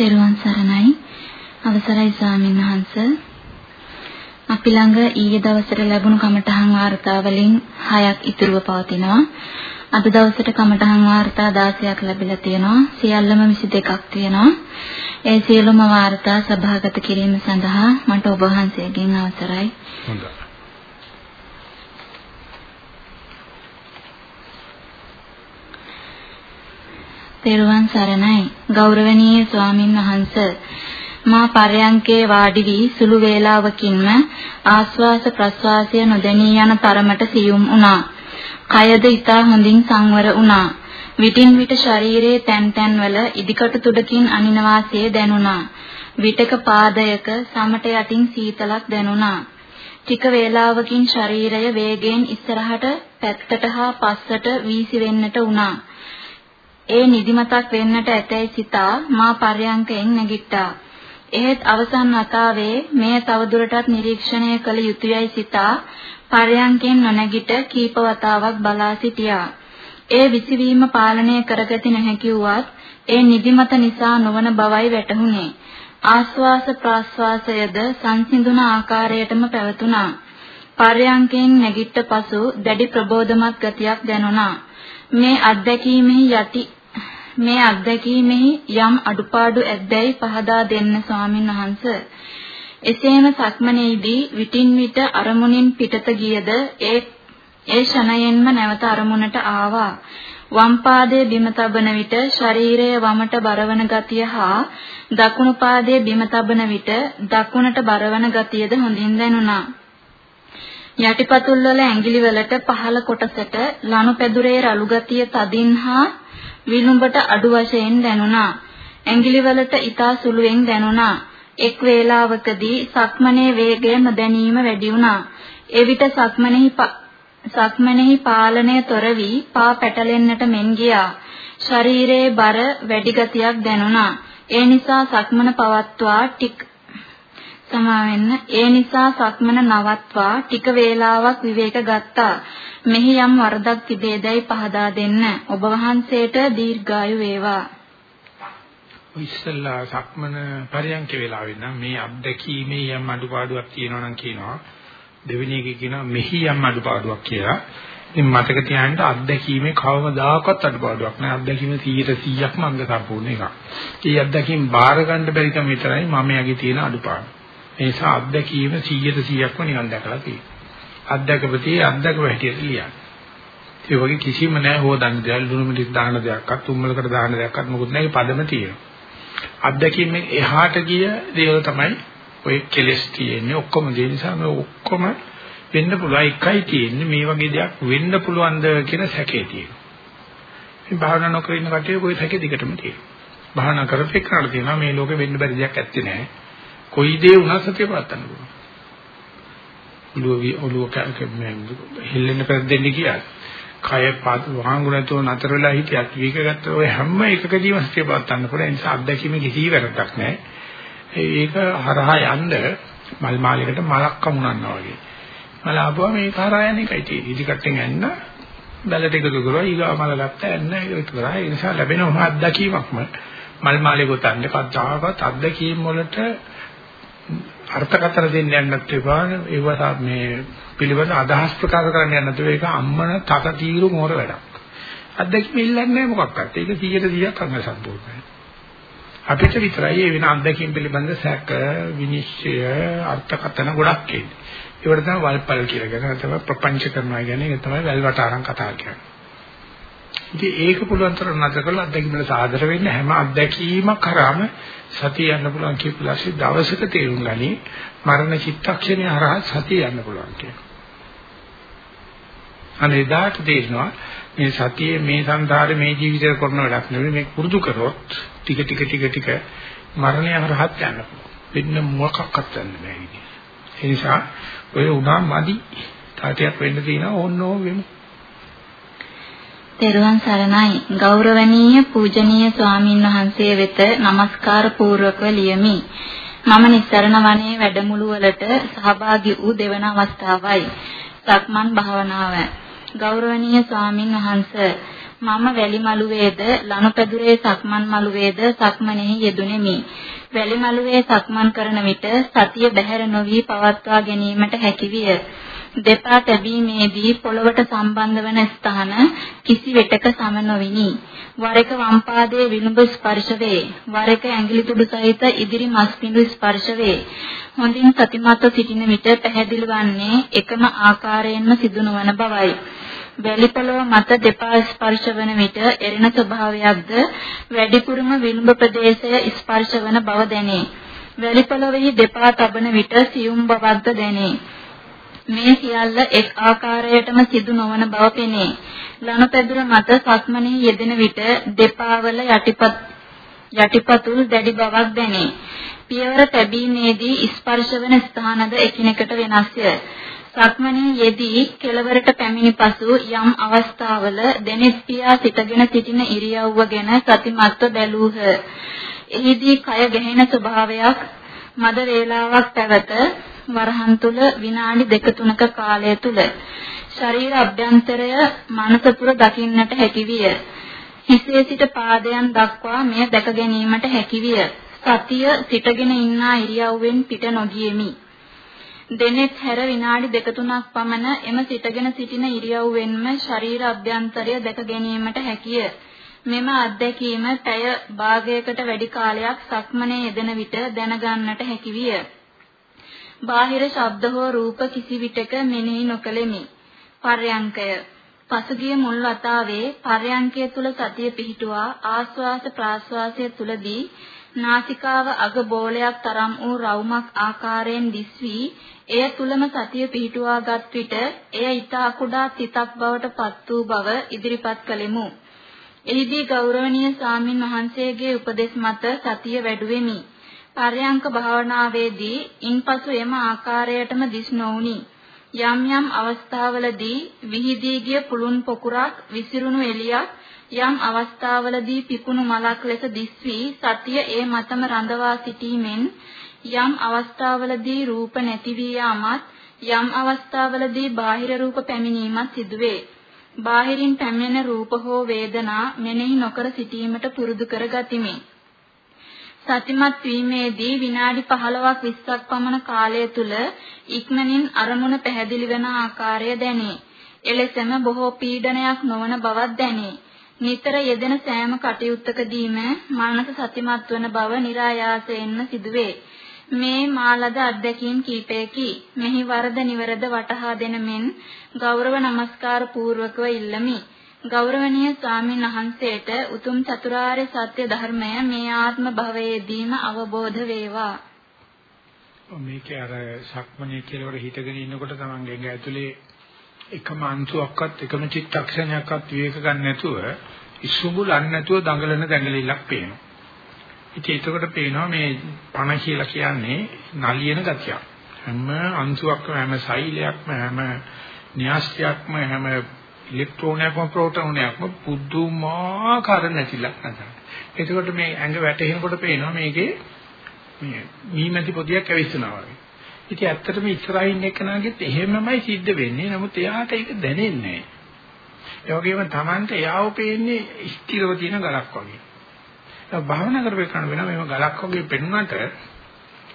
තෙරුවන් සරණයි. අවසරයි ස්වාමීන් වහන්ස. අපි ළඟ ඊයේ දවසට ලැබුණු කමඨහන් වාර්තා වලින් 6ක් ඉතුරුව පවතිනවා. අද දවසට කමඨහන් වාර්තා 16ක් ලැබිලා තියෙනවා. සියල්ලම 22ක් තියෙනවා. ඒ සියලුම වාර්තා සභාගත කිරීම සඳහා මට ඔබ වහන්සේගෙන් අවසරයි. හොඳයි. තෙරුවන් සරණයි ගෞරවනීය ස්වාමින් වහන්ස මා පරයන්කේ වාඩි වී සුළු වේලාවකින්ම ආස්වාස ප්‍රස්වාසය නොදැනී යන තරමට සියුම් වුණා. කයද ඊතා හොඳින් සංවර වුණා. විටින් විට ශරීරයේ තැන් තැන්වල ඉදිකටු තුඩකින් අනින වාසයේ දැනුණා. විටක පාදයක සමට යටින් සීතලක් දැනුණා. ටික වේලාවකින් ශරීරය වේගයෙන් ඉස්සරහට පැත්තට හා පස්සට වීසි වෙන්නට වුණා. ඒ නිදිමතක් වෙන්නට ඇතැයි සිතා මා පර්යංකයෙන් නැගිට්ටා. එහෙත් අවසන් වතාවේ මෙය තවදුරටත් නිරීක්ෂණය කළ යුතුයයි සිතා පර්යංකයෙන් නොනැගිට කීප වතාවක් බලා සිටියා. ඒ විසිවීම පාලනය කරගති නොහැකි වුවත් ඒ නිදිමත නිසා නොවන බවයි වැටහුනේ. ආස්වාස ප්‍රාස්වාසයද සංසිඳුන ආකාරයටම පැවතුණා. පර්යංකයෙන් නැගිට පසු දැඩි ප්‍රබෝධමත් ගතියක් දැනුණා. මේ අත්දැකීමෙහි යටි මේ අත්දැකීමෙහි යම් අඩුපාඩු ඇද්දැයි පහදා දෙන්න ස්වාමින් වහන්ස. එසේම සක්මනේදී විටින් විට අරමුණින් පිටත ගියද ඒ ඒ ෂණයෙන්ම නැවත අරමුණට ආවා. වම් පාදයේ බිම තබන විට ශරීරය වමට බරවන ගතිය හා දකුණු පාදයේ බිම තබන විට දකුණට බරවන ගතියද හොඳින් දැනුණා. යටිපතුල් වල ඇඟිලි වලට පහළ කොටසට ලනු පැදුරේ රළු ගතිය තදින් හා විලුඹට අඩු වශයෙන් දැනුණා. ඇඟිලි වලට ඊතා සුළුෙන් දැනුණා. එක් වේලාවකදී සක්මනේ වේගය නොදැනීම වැඩි වුණා. එවිට සක්මනේහි සක්මනේහි පාලනය තොර වී පා පැටලෙන්නට මෙන් ගියා. ශරීරයේ බර වැඩි ගතියක් දැනුණා. ඒ නිසා සක්මන පවත්වා ටික සමාවෙන්න ඒ නිසා සක්මන නවත්වා ටික වේලාවක් විවේක ගත්තා. මෙහි යම් වරදක් තිබේදයි පහදා දෙන්න. ඔබ වහන්සේට දීර්ඝායු වේවා. ඉස්සල්ලා සක්මන පරියන්ක වෙලාවෙ නම් මේ අත්දැකීමේ යම් අඩුපාඩුවක් තියෙනවා නම් කියනවා. දෙවෙනි එකේ කියනවා මෙහි යම් අඩුපාඩුවක් කියලා. ඉතින් මතක තියාගන්න අත්දැකීමේ කවමදාකවත් අඩුපාඩුවක් නෑ. අත්දැකීම 100%ක්ම අංග සම්පූර්ණ එකක්. ඒ අත්දැකීම් බාර ගන්න බැරි කම විතරයි මම යගේ තියෙන අඩුපාඩු. ඒ නිසා අත්දැකීම 100%ක්ම නිකන් දැකලා තියෙනවා. අත්දැකපතේ අත්දැකව හැටියට ලියන්න. ඒ වගේ කිසිම නැහැ හොදන්න දෙයක් ලුණු මිටි දාන දෙයක්වත් තුම්මලකට දාන දෙයක්වත් මොකුත් නැහැ පදම තියෙනවා. අත්දැකීමෙන් එහාට ගිය දේවල් තමයි ඔය කෙලස් තියෙන්නේ ඔක්කොම ඒ නිසා මේ ඔක්කොම වෙන්න පුළුවන් එකයි තියෙන්නේ මේ වගේ දෙයක් වෙන්න පුළුවන්ද කියන සැකේ තියෙනවා. මේ භාවනා නොකර ඉන්න කට්ටිය કોઈ සැකේ දිගටම තියෙනවා. භාවනා කරපේ කරලා තියෙනවා මේ ලෝකෙ වෙන්න බැරි දෙයක් ඇත්තේ නැහැ. කොයි දේ වුණත් සතිය පවත්වන්න පුළුවන්. ඔළුව ඔළුව හෙල්ලෙන්න පෙරදෙන්න කියලා. කය පාද වහංගු නැතුව නතර වෙලා හිටියත් වීක ගත්ත ඔය හැම එකකදීම සතිය පවත්වන්න පුළුවන්. ඒ නිසා අත්දැකීමේ කිසි වැරද්දක් නැහැ. ඒක හරහා යන්න මල් මාලයකට මලක් කමුනන්නා වගේ. මල ආපුවා මේ හරහා යන එකයි තියෙන්නේ. ඉදිකටෙන් යන්න බැලට එකතු කරලා ඊගා මල ගත්ත යන්න ඒක කරා. ඒ නිසා ලැබෙන මොහොත අත්දැකීමක්ම මල් මාලේ ගොතන්නේ කද්දාවත් අත්දැකීම් වලට අර්ථකථන දෙන්න යන්නත් එපා. ඒවා මේ පිළිවෙල අදහස් ප්‍රකාශ කරන්න යන්නත් ඒක අම්මන තක తీරු මෝර වැඩක්. අත්දැකීම් ඉල්ලන්නේ මොකක්වත්. ඒක 100%ක් අංග සම්පූර්ණයි. අපිට විතරයි ඒ වෙන අත්දැකීම් පිළිබඳ සැක විනිශ්චය අර්ථකථන ගොඩක් එන්නේ. ඒවට තමයි වල්පල් කියලා කියන තමයි ප්‍රපංච කරනවා කියන්නේ. ඒක තමයි වැල්වට අරන් කතා කියන්නේ. ඉතින් ඒක පුළුවන් තරම් නැතර කරලා අත්දැකීමට සාදර වෙන්න හැම අත්දැකීමක් කරාම සතිය යන්න පුළුවන් කියපුලාසි දවසක තේරුම් ගනි මරණ චිත්තක්ෂණය හරහා සතිය යන්න පුළුවන් කියලා. අනේදාට තේරෙනවා මේ සතියේ මේ සංසාරේ මේ ජීවිතේ කරන වැඩක් නෙවෙයි මේ පුරුදු කරොත් ටික ටික ටික ටික මරණය හරහාත් යන්න පුළුවන්. වෙන්න මොකක්වත් යන්න බෑ ඒ නිසා ඔය උනා මදි තාටියක් වෙන්න තියෙනවා ඕනෝ වෙමු. තෙරුවන් සරණයි ගෞරවනීය පූජනීය ස්වාමින් වහන්සේ වෙත নমස්කාර පූර්වකව ලියමි මම නිස්සරණ වනයේ වැඩමුළු වලට සහභාගී වූ දෙවන අවස්ථාවයි සක්මන් භාවනාව ගෞරවනීය ස්වාමින් වහන්සේ මම වැලි මළුවේද ලනුපැදුරේ සක්මන් මළුවේද සක්මනෙහි යෙදුණෙමි. වැලි මළුවේ සක්මන් කරන විට සතිය බැහැර නොවි පවත්වා ගැනීමට හැකියිය. දෙපා තැබීමේදී පොළවට සම්බන්ධ වන ස්ථාන කිසිවෙටක සම නොවිනි. වර එක වම් පාදයේ විලුඹ ස්පර්ශ වේ. වර එක ඇඟිලි තුඩු සහිත ඉදිරි මස් පිඬු ස්පර්ශ වේ. හොඳින් සතිමත්ව සිටින විට පැහැදිලි වන්නේ එකම ආකාරයෙන්ම සිදු නොවන බවයි. වැලිපොළව මත දෙපා ස්පර්ශ වන විට එරෙන ස්වභාවයක්ද වැඩිපුරම විලුඹ ප්‍රදේශය ස්පර්ශ වන බව දැනේ. වැලිපොළවෙහි දෙපා තබන විට සියුම් බවක්ද දැනේ. මේ සියල්ල එක් ආකාරයටම සිදු නොවන බව පෙනේ. ලනුපැදුර මත සක්මනේ යෙදෙන විට දෙපාවල යටිපත් යටිපතුල් දැඩි බවක් දැනේ. පියවර තැබීමේදී ස්පර්ශ වන ස්ථානද එකිනෙකට වෙනස්ය. සක්මනේ යෙදී කෙළවරට පැමිණි පසු යම් අවස්ථාවල දෙනෙත් පියා සිටගෙන සිටින ඉරියව්ව ගැන සතිමත්ව බැලූහ. එහිදී කය ගැහෙන ස්වභාවයක් මද වේලාවක් පැවත වරහන් තුල විනාඩි දෙක තුනක කාලය තුල ශරීර අභ්‍යන්තරය මනස තුර දකින්නට හැකි විය. හිසේ සිට පාදයන් දක්වා මෙය දැක ගැනීමට හැකි විය. සතිය සිටගෙන ඉන්නා ඉරියව්වෙන් පිට නොගියෙමි. දෙනෙත් හැර විනාඩි දෙක තුනක් පමණ එම සිටගෙන සිටින ඉරියව්වෙන්ම ශරීර අභ්‍යන්තරය දැක ගැනීමට හැකිය. මෙම අත්දැකීම පැය භාගයකට වැඩි කාලයක් සක්මනේ යෙදෙන විට දැනගන්නට හැකි විය. බාහිර ශබ්ද හෝ රූප කිසි විටක මෙනෙහි නොකළෙමි. පර්යංකය පසුගිය මුල් වතාවේ පර්යංකය තුල සතිය පිහිටුවා ආස්වාස ප්‍රාස්වාසය තුලදී නාසිකාව අග බෝලයක් තරම් වූ රවුමක් ආකාරයෙන් දිස්වි එය තුලම සතිය පිහිටුවාගත් විට එය ඊතා කුඩා තිතක් බවට පත් වූ බව ඉදිරිපත් කළෙමු. එහිදී ගෞරවනීය ස්වාමින් වහන්සේගේ උපදෙස් මත සතිය වැඩුවෙමි. පර්යංක භාවනාවේදී ඉන්පසු එම ආකාරයටම දිස් නොඋනි. යම් යම් අවස්ථාවලදී විහිදී ගිය පුළුන් පොකුරක් විසිරුණු එළියක් යම් අවස්ථාවලදී පිපුණු මලක් ලෙස දිස්වි සතිය ඒ මතම රඳවා සිටීමෙන් යම් අවස්ථාවලදී රූප නැති වී යාමත් යම් අවස්ථාවලදී බාහිර රූප පැමිණීමත් සිදුවේ. බාහිරින් පැමිණෙන රූප හෝ වේදනා මෙනෙහි නොකර සිටීමට පුරුදු කර ගතිමි. සතිමත් වීමේදී විනාඩි 15ක් 20ක් පමණ කාලය තුල ඉක්මනින් අරමුණ පැහැදිලි වෙන ආකාරය දැනේ. එලෙසම බොහෝ පීඩනයක් නොවන බවක් දැනේ. නිතර යෙදෙන සෑම කටයුත්තකදීම මානස සතිමත් වන බව નિરાයාසයෙන්ම සිදුවේ. මේ මාලද අධ්‍යක්ීම් කීපයකි. මෙහි වරද නිවරද වටහා දෙන මෙන් ගෞරව නමස්කාර පූර්වකව ඉල්ලමි. ගෞරවනීය ස්වාමීන් වහන්සේට උතුම් චතුරාර්ය සත්‍ය ධර්මය මේ ආත්ම භවයේදීම අවබෝධ වේවා. මේකේ අර සක්මනේ කියලා හිතගෙන ඉන්නකොට තමන්ගේ ඇඟ ඇතුලේ එකම අංශුවක්වත් එකම චිත්තක්ෂණයක්වත් විවේක ගන්න නැතුව ඉසුඹුලන්නේ නැතුව දඟලන දඟලිලක් පේනවා. ඉතින් ඒකකොට පේනවා මේ පණ කියලා කියන්නේ නලියන ගතියක්. හැම අංශුවක්ම හැම සෛලයක්ම හැම න්‍යාස්තියක්ම හැම ඉලෙක්ට්‍රෝනයක්ම ප්‍රෝටෝනයක්ම පුදුමාකාර නැතිලක් නැතන. එතකොට මේ ඇඟ වැටෙනකොට පේනවා මේකේ මේ මීමැසි පොදියක් ඇවිස්සනවා වගේ. ඉතින් ඇත්තටම ඉස්සරහින් එක්කනාගෙත් එහෙමමයි සිද්ධ වෙන්නේ. නමුත් එයාට ඒක දැනෙන්නේ නැහැ. ඒ වගේම Tamante එයාව පේන්නේ ස්ථිරව තියෙන ගලක් වගේ. ඒක භාවනා කරපේකන වෙනවා මේව ගලක් වගේ පෙන්වන්නට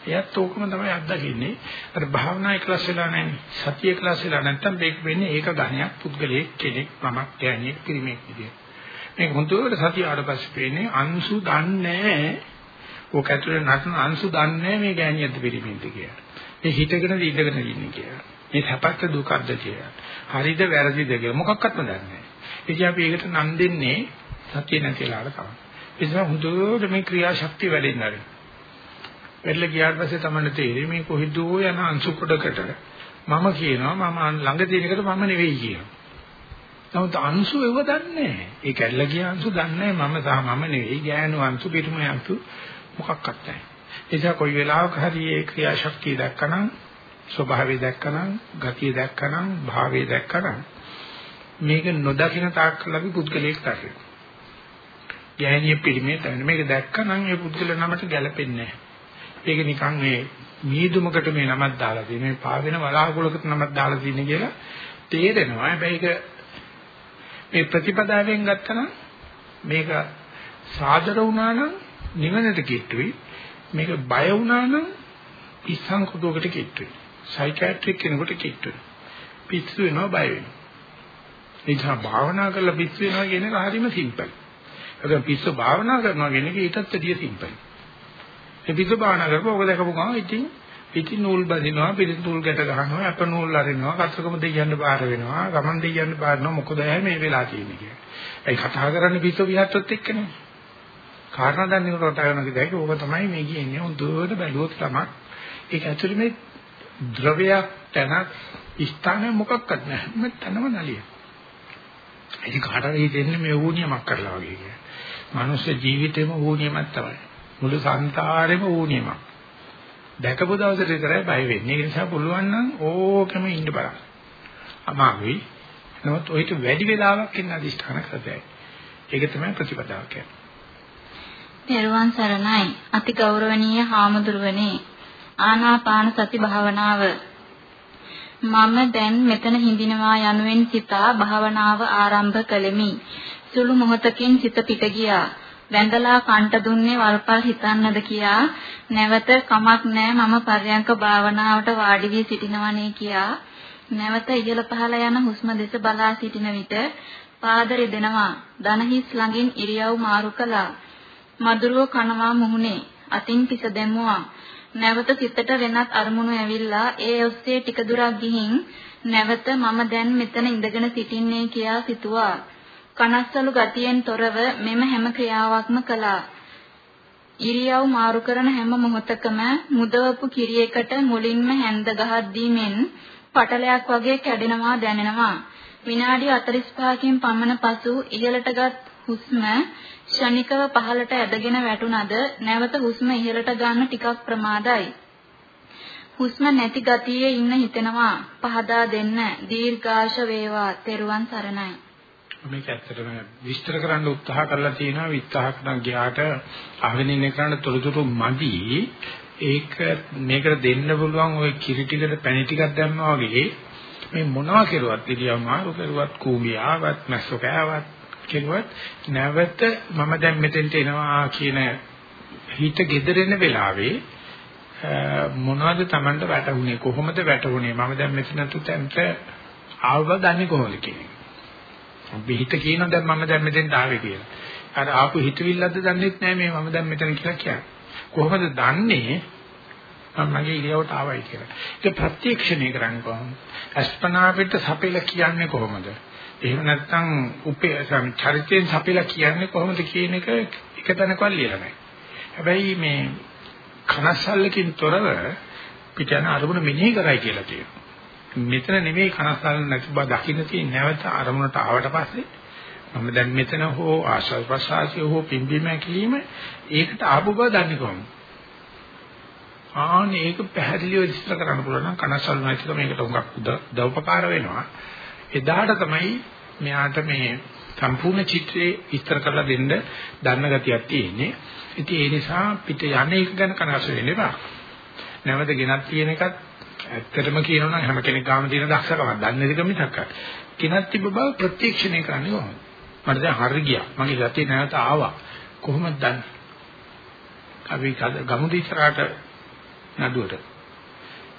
එයත් ඕකම තමයි අත්දකින්නේ. අර භාවනා එකලස් වෙලා නැහැ. සතිය එකලස් වෙලා නැත්තම් මේක වෙන්නේ ඒක ගණයක් පුද්ගලයෙක් කෙනෙක් මමක් ගෑණියෙක් කිරිමෙක් විදියට. මේක හොඳට සතිය ආඩපස්සේ පේන්නේ අංශු දන්නේ ඕක ඇතුලේ නටන අංශු දන්නේ මේ ගෑණියක්ද පිරිමින්ද කියලා. මේ හිතගෙන ඉඳගෙන ඉන්නේ කියලා. මේ සැපක්ද දුකක්ද කියලා. හරිද වැරදිද කියලා මොකක්වත්ම දන්නේ නැහැ. ඉතින් අපි ඒකට නම් දෙන්නේ සතිය නැතිලාට තමයි. ඒ නිසා හොඳට මේ ක්‍රියාශක්තිය වැඩෙන්න ආරයි. වෙරළ ගියාට පස්සේ තමයි තේරෙන්නේ මේ කොහෙදෝ යන අංශු කොටකට මම කියනවා මම ළඟ තියෙන එකට මම නෙවෙයි කියනවා. නමුත් අංශු ඒව දන්නේ නැහැ. ඒ කැල්ල ගිය අංශු දන්නේ මම සහ මම නෙවෙයි ගෑනු අංශු පිටුම අංශු මොකක්වත් නැහැ. ඒ නිසා කොයි වෙලාවක හරි ඒ ක්‍රියාශක්තිය දැක්කනම් ස්වභාවය දැක්කනම් ගතිය දැක්කනම් භාවය දැක්කනම් මේක නොදකින තාක් කල් අපි පුද්ගලයෙක් තමයි. ගෑණිය පිළිමේ තමයි මේක දැක්කනම් ඒ පුද්ගල නමට ගැලපෙන්නේ නැහැ. ඒක නිකන් මේ මීදුමකට මේ නමක් දාලා තියෙන මේ පාවෙන වලාකුලකට නමක් දාලා තියෙන කියලා තේරෙනවා. හැබැයි ඒක මේ ප්‍රතිපදාවෙන් ගත්තනම් මේක සාදර වුණා නම් නිවනට කිට්ටුයි. මේක බය වුණා නම් ඉස්සන් කුඩුවකට කිට්ටුයි. සයිකියාට්‍රික් කෙනෙකුට කිට්ටුයි. පිස්සු වෙනවා බය වෙනවා. ඒ නිසා භාවනා කරලා පිස්සු වෙනවා කියන එක හරිම සිම්පල්. ඒක පිස්සු භාවනා කරනවා කියන එක ඊටත් වැඩිය සිම්පල්. ඒ පිස්සු භාවනා කරපුවා ඔක දැකපු ගමන් ඉතින් ඉතින් නූල් බඳිනවා පිළිත් නූල් ගැට ගන්නවා අප නූල් අරිනවා කතරගම දෙයියන්න බාර වෙනවා ගමන් දෙයියන්න බාරනවා මොකද මේ වෙලා තියෙන්නේ කියලා. ඒ කතා කරන්නේ පිස්සු විහාරත් එක්කනේ. කාරණා දන්නේ කොට ගන්න කිව්වා ඒක ඕක තමයි මේ කියන්නේ හොඳට බැලුවොත් තමයි ඒක ඇතුළේ මේ ද්‍රවයක් තැනක් ස්ථානය මොකක්වත් නැහැ. මේ තනම නලිය. ඒක කාටද හිතෙන්නේ මේ ඌනියමක් කරලා වගේ කියලා. මනුස්ස ජීවිතේම ඌනියමක් තමයි. මුළු සංසාරෙම ඌනියමක්. දැකපු දවසට විතරයි බය වෙන්නේ. ඒ නිසා පුළුවන් නම් ඕකෙම ඉන්න බලන්න. අමාරුයි. නමුත් ඔయిత වැඩි වෙලාවක් ඉන්න අදිෂ්ඨාන කරතයි. ඒක තමයි ප්‍රතිපදාව කියන්නේ. පෙරවන් සරණයි. අති ගෞරවනීය හාමුදුරුවනේ. ආනාපාන සති භාවනාව මම දැන් මෙතන හිඳිනවා යනුවෙන් සිතා භාවනාව ආරම්භ කළෙමි. සුළු මොහොතකින් සිත පිට ගියා. වැඳලා කන්ට දුන්නේ වල්පල් හිතන්නද කියා. නැවත කමක් නෑ මම පර්යංක භාවනාවට වාඩි වී සිටිනවනේ කියා. නැවත ඉහළ පහළ යන හුස්ම දෙස බලා සිටින විට පාද රිදෙනවා. දනහිස් ළඟින් ඉරියව් මාරු කළා. මදුරුව කනවා මුහුණේ. අතින් පිස දැමුවා. නැවත සිතට වෙනත් අරමුණු ඇවිල්ලා ඒ ඔස්සේ ටික දුරක් ගිහින් නැවත මම දැන් මෙතන ඉඳගෙන සිටින්නේ කියා සිතුවා. කනස්සලු ගතියෙන් තොරව මෙම හැම ක්‍රියාවක්ම කළා. ඉරියව් මාරු කරන හැම මොහොතකම මුදවපු කිරියකට මුලින්ම හැන්ද ගහද්දී මෙන් පටලයක් වගේ කැඩෙනවා දැනෙනවා. විනාඩි 45කින් පමණ පසු ඉහළටගත් හුස්ම ෂණිකව පහළට ඇදගෙන වැටුණද නැවත හුස්ම ඉහළට ගන්න ටිකක් ප්‍රමාදයි. හුස්ම නැති ගතියේ ඉන්න හිතෙනවා පහදා දෙන්න දීර්ඝාෂ වේවා තෙරුවන් සරණයි. මේක ඇත්තටම විස්තර කරන්න උත්සාහ කරලා තියෙනවා. විස්තර කරන ගියාට අහගෙන ඉන්න කරන්න තොරතුරු මදි. ඒක මේකට දෙන්න පුළුවන් ওই කිරි ටිකට පැණි ටිකක් දැම්මා වගේ මේ මොනවා කෙරුවත් ඉතියා මාරු කෙරුවත් කූඹියාවත් මැස්සෝ කෑවත් කෙරුවත් නැවත මම දැන් මෙතෙන්ට එනවා කියන හිත gederෙන වෙලාවේ මොනවද Tamanට වැටුනේ කොහොමද වැටුනේ මම දැන් මෙතන තුතන්ට ආවව දන්නේ කොහොමද කියන්නේ අපි හිත කියනවා දැන් මම දැන් මෙතෙන්ට ආවේ කියලා. අර ආපු හිතවිල්ලක්ද දන්නේත් නැහැ මේ මම දැන් මෙතන කියලා කියන්නේ. කොහොමද දන්නේ මම මගේ ඉරියවට ආවයි කියලා. ඒක ප්‍රත්‍යක්ෂණය කරන්නේ කොහොමද? අස්පනා පිට සපෙලා කියන්නේ කොහොමද? එහෙම නැත්නම් උපේ චරිතයෙන් සපෙලා කියන්නේ කොහොමද කියන එක එක තැනකවත් ලියලා නැහැ. හැබැයි මේ කනස්සල්ලකින් තොරව පිට යන අරමුණ මෙනෙහි කරයි කියලා කියනවා. මෙතන නෙමෙයි කනස්සල් නැති බව දකින්න තියෙන නැවත අරමුණට ආවට පස්සේ මම දැන් මෙතන හෝ ආශල් ප්‍රසාසිය හෝ පිම්බීම ඇකිලිම ඒකට ආපු බව දන්නේ කොහොමද? ආනේ ඒක පැහැදිලිව විස්තර කරන්න පුළුවන් නම් කනස්සල් නැතිකම මේකට උඟක් උදව්පකාර වෙනවා. එදාට තමයි මෙයාට මේ සම්පූර්ණ චිත්‍රේ විස්තර කරලා දෙන්න දන්න ගතියක් තියෙන්නේ. ඉතින් ඒ නිසා පිට යන්නේ එක ගැන කනස්ස වෙන්න එපා. නැවත ගෙනත් තියෙන එකත් ඇත්තටම කියනවා නම් හැම කෙනෙක් ගාම තියෙන දක්ෂකමක්. දන්නේ නැතික මිසක් කිනත් තිබ්බ බව ප්‍රත්‍යක්ෂණය කරන්නේ කොහොමද මට දැන් හරි ගියා. මගේ ගතිය නැවත ආවා. කොහොමද දන්නේ? අපි ගමු දිසරාට නඩුවට.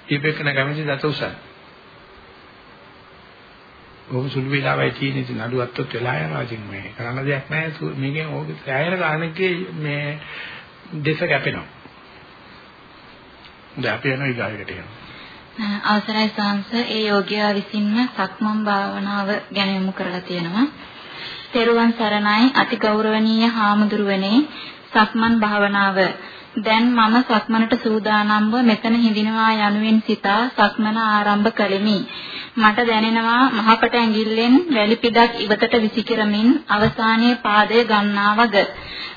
ඊපෙකන ගමේ දත උසන්. බොහොම සුළු වෙලාවයි තියෙන ඉතින් නඩුවත්වත් වෙලා යනවා. ඉතින් මේ කරන්න දෙයක් නැහැ. මේකෙන් ඕක සෑහෙන ගානකේ මේ දෙස කැපෙනවා. දැන් අපි යනවා ඊගායකට යනවා. අවසරයි සාංශ ඒ යෝග්‍යයා විසින්ම සක්මන් භාවනාව ගැන යොමු කරලා තියෙනවා. තෙරුවන් සරණයි අති ගෞරවනීය හාමුදුරුවනේ සක්මන් භාවනාව දැන් මම සක්මනට සූදානම්ව මෙතන හිඳිනවා යනුවෙන් සිතා සක්මන ආරම්භ කළෙමි. මට දැනෙනවා මහපට ඇඟිල්ලෙන් වැලි පිටක් ඉවතට විසිකරමින් අවසානයේ පාදය ගන්නා වග.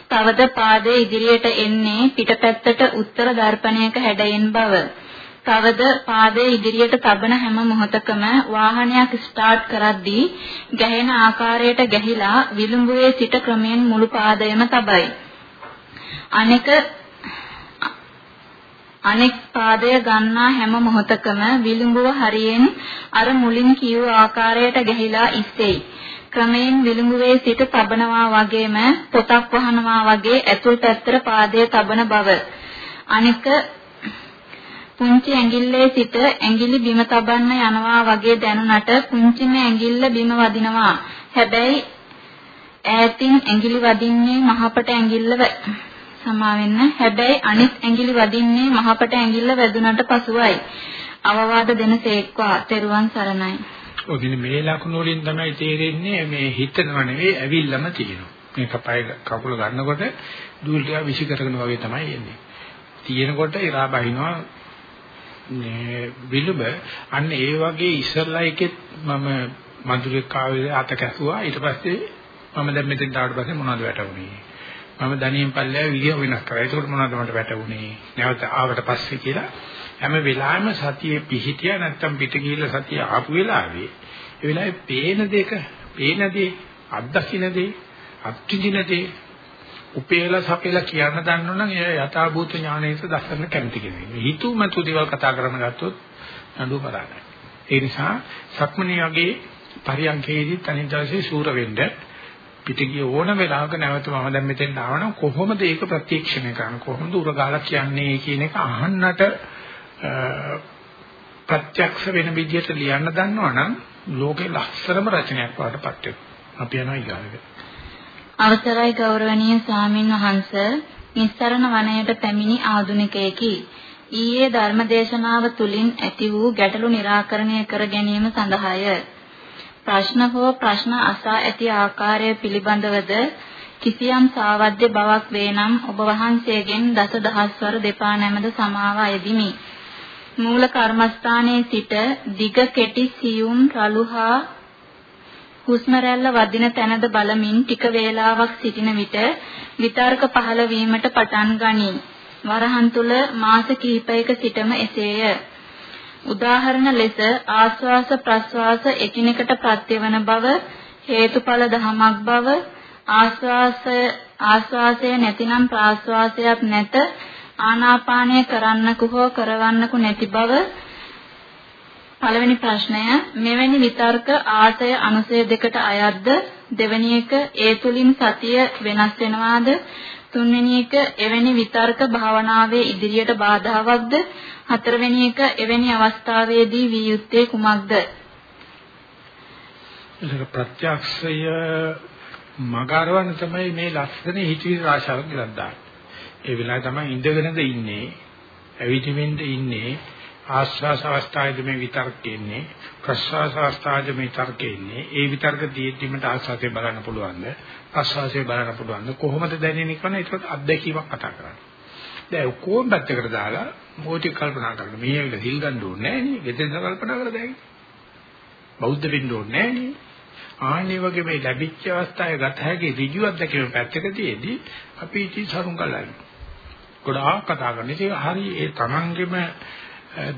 තවද පාදයේ ඉදිරියට එන්නේ පිටපැත්තට උත්තර දර්පණයක හැඩයෙන් බව. තවද පාදයේ ඉදිරියට තබන හැම මොහොතකම වාහනයක් ස්ටාර්ට් කරද්දී ගැහෙන ආකාරයට ගැහිලා විලුඹුවේ සිට ක්‍රමයෙන් මුළු පාදයම තබයි. අනෙක අනෙක් පාදය ගන්නා හැම මොහොතකම විලුඹුව හරියෙන් අර මුලින් කියූ ආකාරයට ගැහිලා ඉස්සෙයි. ක්‍රමයෙන් විලුඹුවේ සිට තබනවා වගේම පොතක් වහනවා වගේ ඇතුල් පැත්තට පාදය තබන බව. අනික පුංචි ඇඟිල්ලේ සිට ඇඟිලි බිම තබන්න යනවා වගේ දැනුණට පුංචිම ඇඟිල්ල බිම වදිනවා. හැබැයි ඈතින් ඇඟිලි වදින්නේ මහපට ඇඟිල්ල සමා වෙන්න. හැබැයි අනිත් ඇඟිලි වදින්නේ මහපට ඇඟිල්ල වැදුනට පසුවයි. අවවාද දෙනසේක්වා. තෙරුවන් සරණයි. ඔදින මේ ලකුණු වලින් තමයි තේරෙන්නේ මේ හිතනව නෙවෙයි ඇවිල්ලම තියෙනවා. මේ කපය කකුල ගන්නකොට දූල් ටික විසි කරගෙන වගේ තමයි එන්නේ. තියෙනකොට ඉරා බහිනවා මේ විලුඹ අන්න ඒ වගේ ඉස්සල්ලා එකෙත් මම මధుරෙක් ආවේ අත කැසුවා. ඊට පස්සේ මම දැන් මෙතෙන් ආවට පස්සේ මොනවද වැටුනේ? මම දණියෙන් පල්ලෑ විදිය වෙනස් කරා. ඒකට මොනවද මට වැටුනේ? නැවත ආවට පස්සේ කියලා හැම වෙලාවෙම සතියේ පිහිටියා නැත්තම් පිට ගිහිල්ලා සතිය ආපු වෙලාවේ ඒ වෙලාවේ පේන දෙක පේන දේ අත්දකින්න දේ අත්විඳින දේ උපේලා සපේලා කියන්න දන්නවනම් එයා යථාභූත ඥානයට දස්සන්න කැමති කෙනෙක්. හිතුවමතු දේවල් කතා කරන ගත්තොත් නඩුව කරන්නේ. ඒ නිසා සක්මණේ වගේ පරියන්කේදී තනි දවසේ සූර වෙන්න පිටිගිය ඕන වෙලාවක නැවත මම දැන් මෙතෙන් ආවනම් කොහොමද ඒක ප්‍රත්‍යක්ෂණය කරන්නේ කොහොමද උරගාලා කියන්නේ කියන එක අහන්නට ප්‍රත්‍යක්ෂ වෙන විදිහට ලියන්න දන්නවනම් ලෝකේ ලස්සනම රචනයක් වඩපත් වෙනවා. අපි යනවා ඊගාවට. අවසරයි ගෞරවනීය ස්වාමින් වහන්ස නිස්සරණ වනයේට පැමිණි ආදුනිකයෙකි. ඊයේ ධර්මදේශනාව තුලින් ඇති වූ ගැටලු निराකරණය කර ගැනීම සඳහාය. ප්‍රශ්න හෝ ප්‍රශ්න අසා ඇති ආකාරය පිළිබඳවද කිසියම් සාවද්‍ය බවක් වේ නම් ඔබ වහන්සේගෙන් දසදහස්වර දෙපා නැමද සමාව අයදිමි. මූල කර්මස්ථානයේ සිට දිග කෙටි සියුම් රළුහා හුස්ම රැල්ල වදින තැනද බලමින් ටික වේලාවක් සිටින විට විතර්ක පහළ වීමට පටන් ගනී. වරහන් තුල මාස කිහිපයක සිටම එසේය. උදාහරණ ලෙස ආස්වාස ප්‍රස්වාස එකිනෙකට ප්‍රත්‍යවන බව හේතුඵල ධමයක් බව ආස්වාසය ආස්වාසය නැතිනම් ප්‍රාස්වාසයක් නැත ආනාපානය කරන්නකු හෝ කරවන්නකු නැති බව පළවෙනි ප්‍රශ්නය මෙවැනි විතර්ක ආසය අනුසය දෙකට අයත්ද? දෙවෙනි එක ඒ තුලින් සතිය වෙනස් වෙනවාද? තුන්වෙනි එක එවැනි විතර්ක භාවනාවේ ඉදිරියට බාධාවත්ද? හතරවෙනි එක එවැනි අවස්ථාවේදී විය යුත්තේ කුමක්ද? ඒක ප්‍රත්‍යක්ෂය මගරවන්න තමයි මේ ලස්සන හිතවිලි රාශියක් ගලද්දා. ඒ වෙලාවේ තමයි ඉඳගෙනද ඉන්නේ, ඇවිදින්ද ඉන්නේ, ආස්වාස අවස්ථාවේදී මේ විතර්ක එන්නේ ප්‍රස්වාස අවස්ථාවේදී මේ විතර්ක එන්නේ ඒ විතර්ක දීද්දිමට ආස්වාසේ බලන්න පුළුවන්ද? ප්‍රස්වාසේ බලන්න පුළුවන්ද? කොහොමද දැනෙන්නේ කියන ඒක අත්දැකීමක් කතා කරන්නේ. දැන් ඔක්කොම පැත්තකට දාලා මොකටද කල්පනා කරන්නේ මේ ඇවිල්ලා හිල් ගන්න ඕනේ නෑ නේ. ගෙදෙන්ද කල්පනා කරලා දැන්? බෞද්ධ වෙන්න ඕනේ නෑ නේ. ආන්නේ වගේ මේ ලැබිච්ච අවස්ථාවේ ගත හැකි ඍජු අත්දැකීම පැත්තක තියේදී අපි ඉති සරුන් කළා ගොඩාක් කතා කරන්නේ ඒක හරි ඒ තමන්ගේම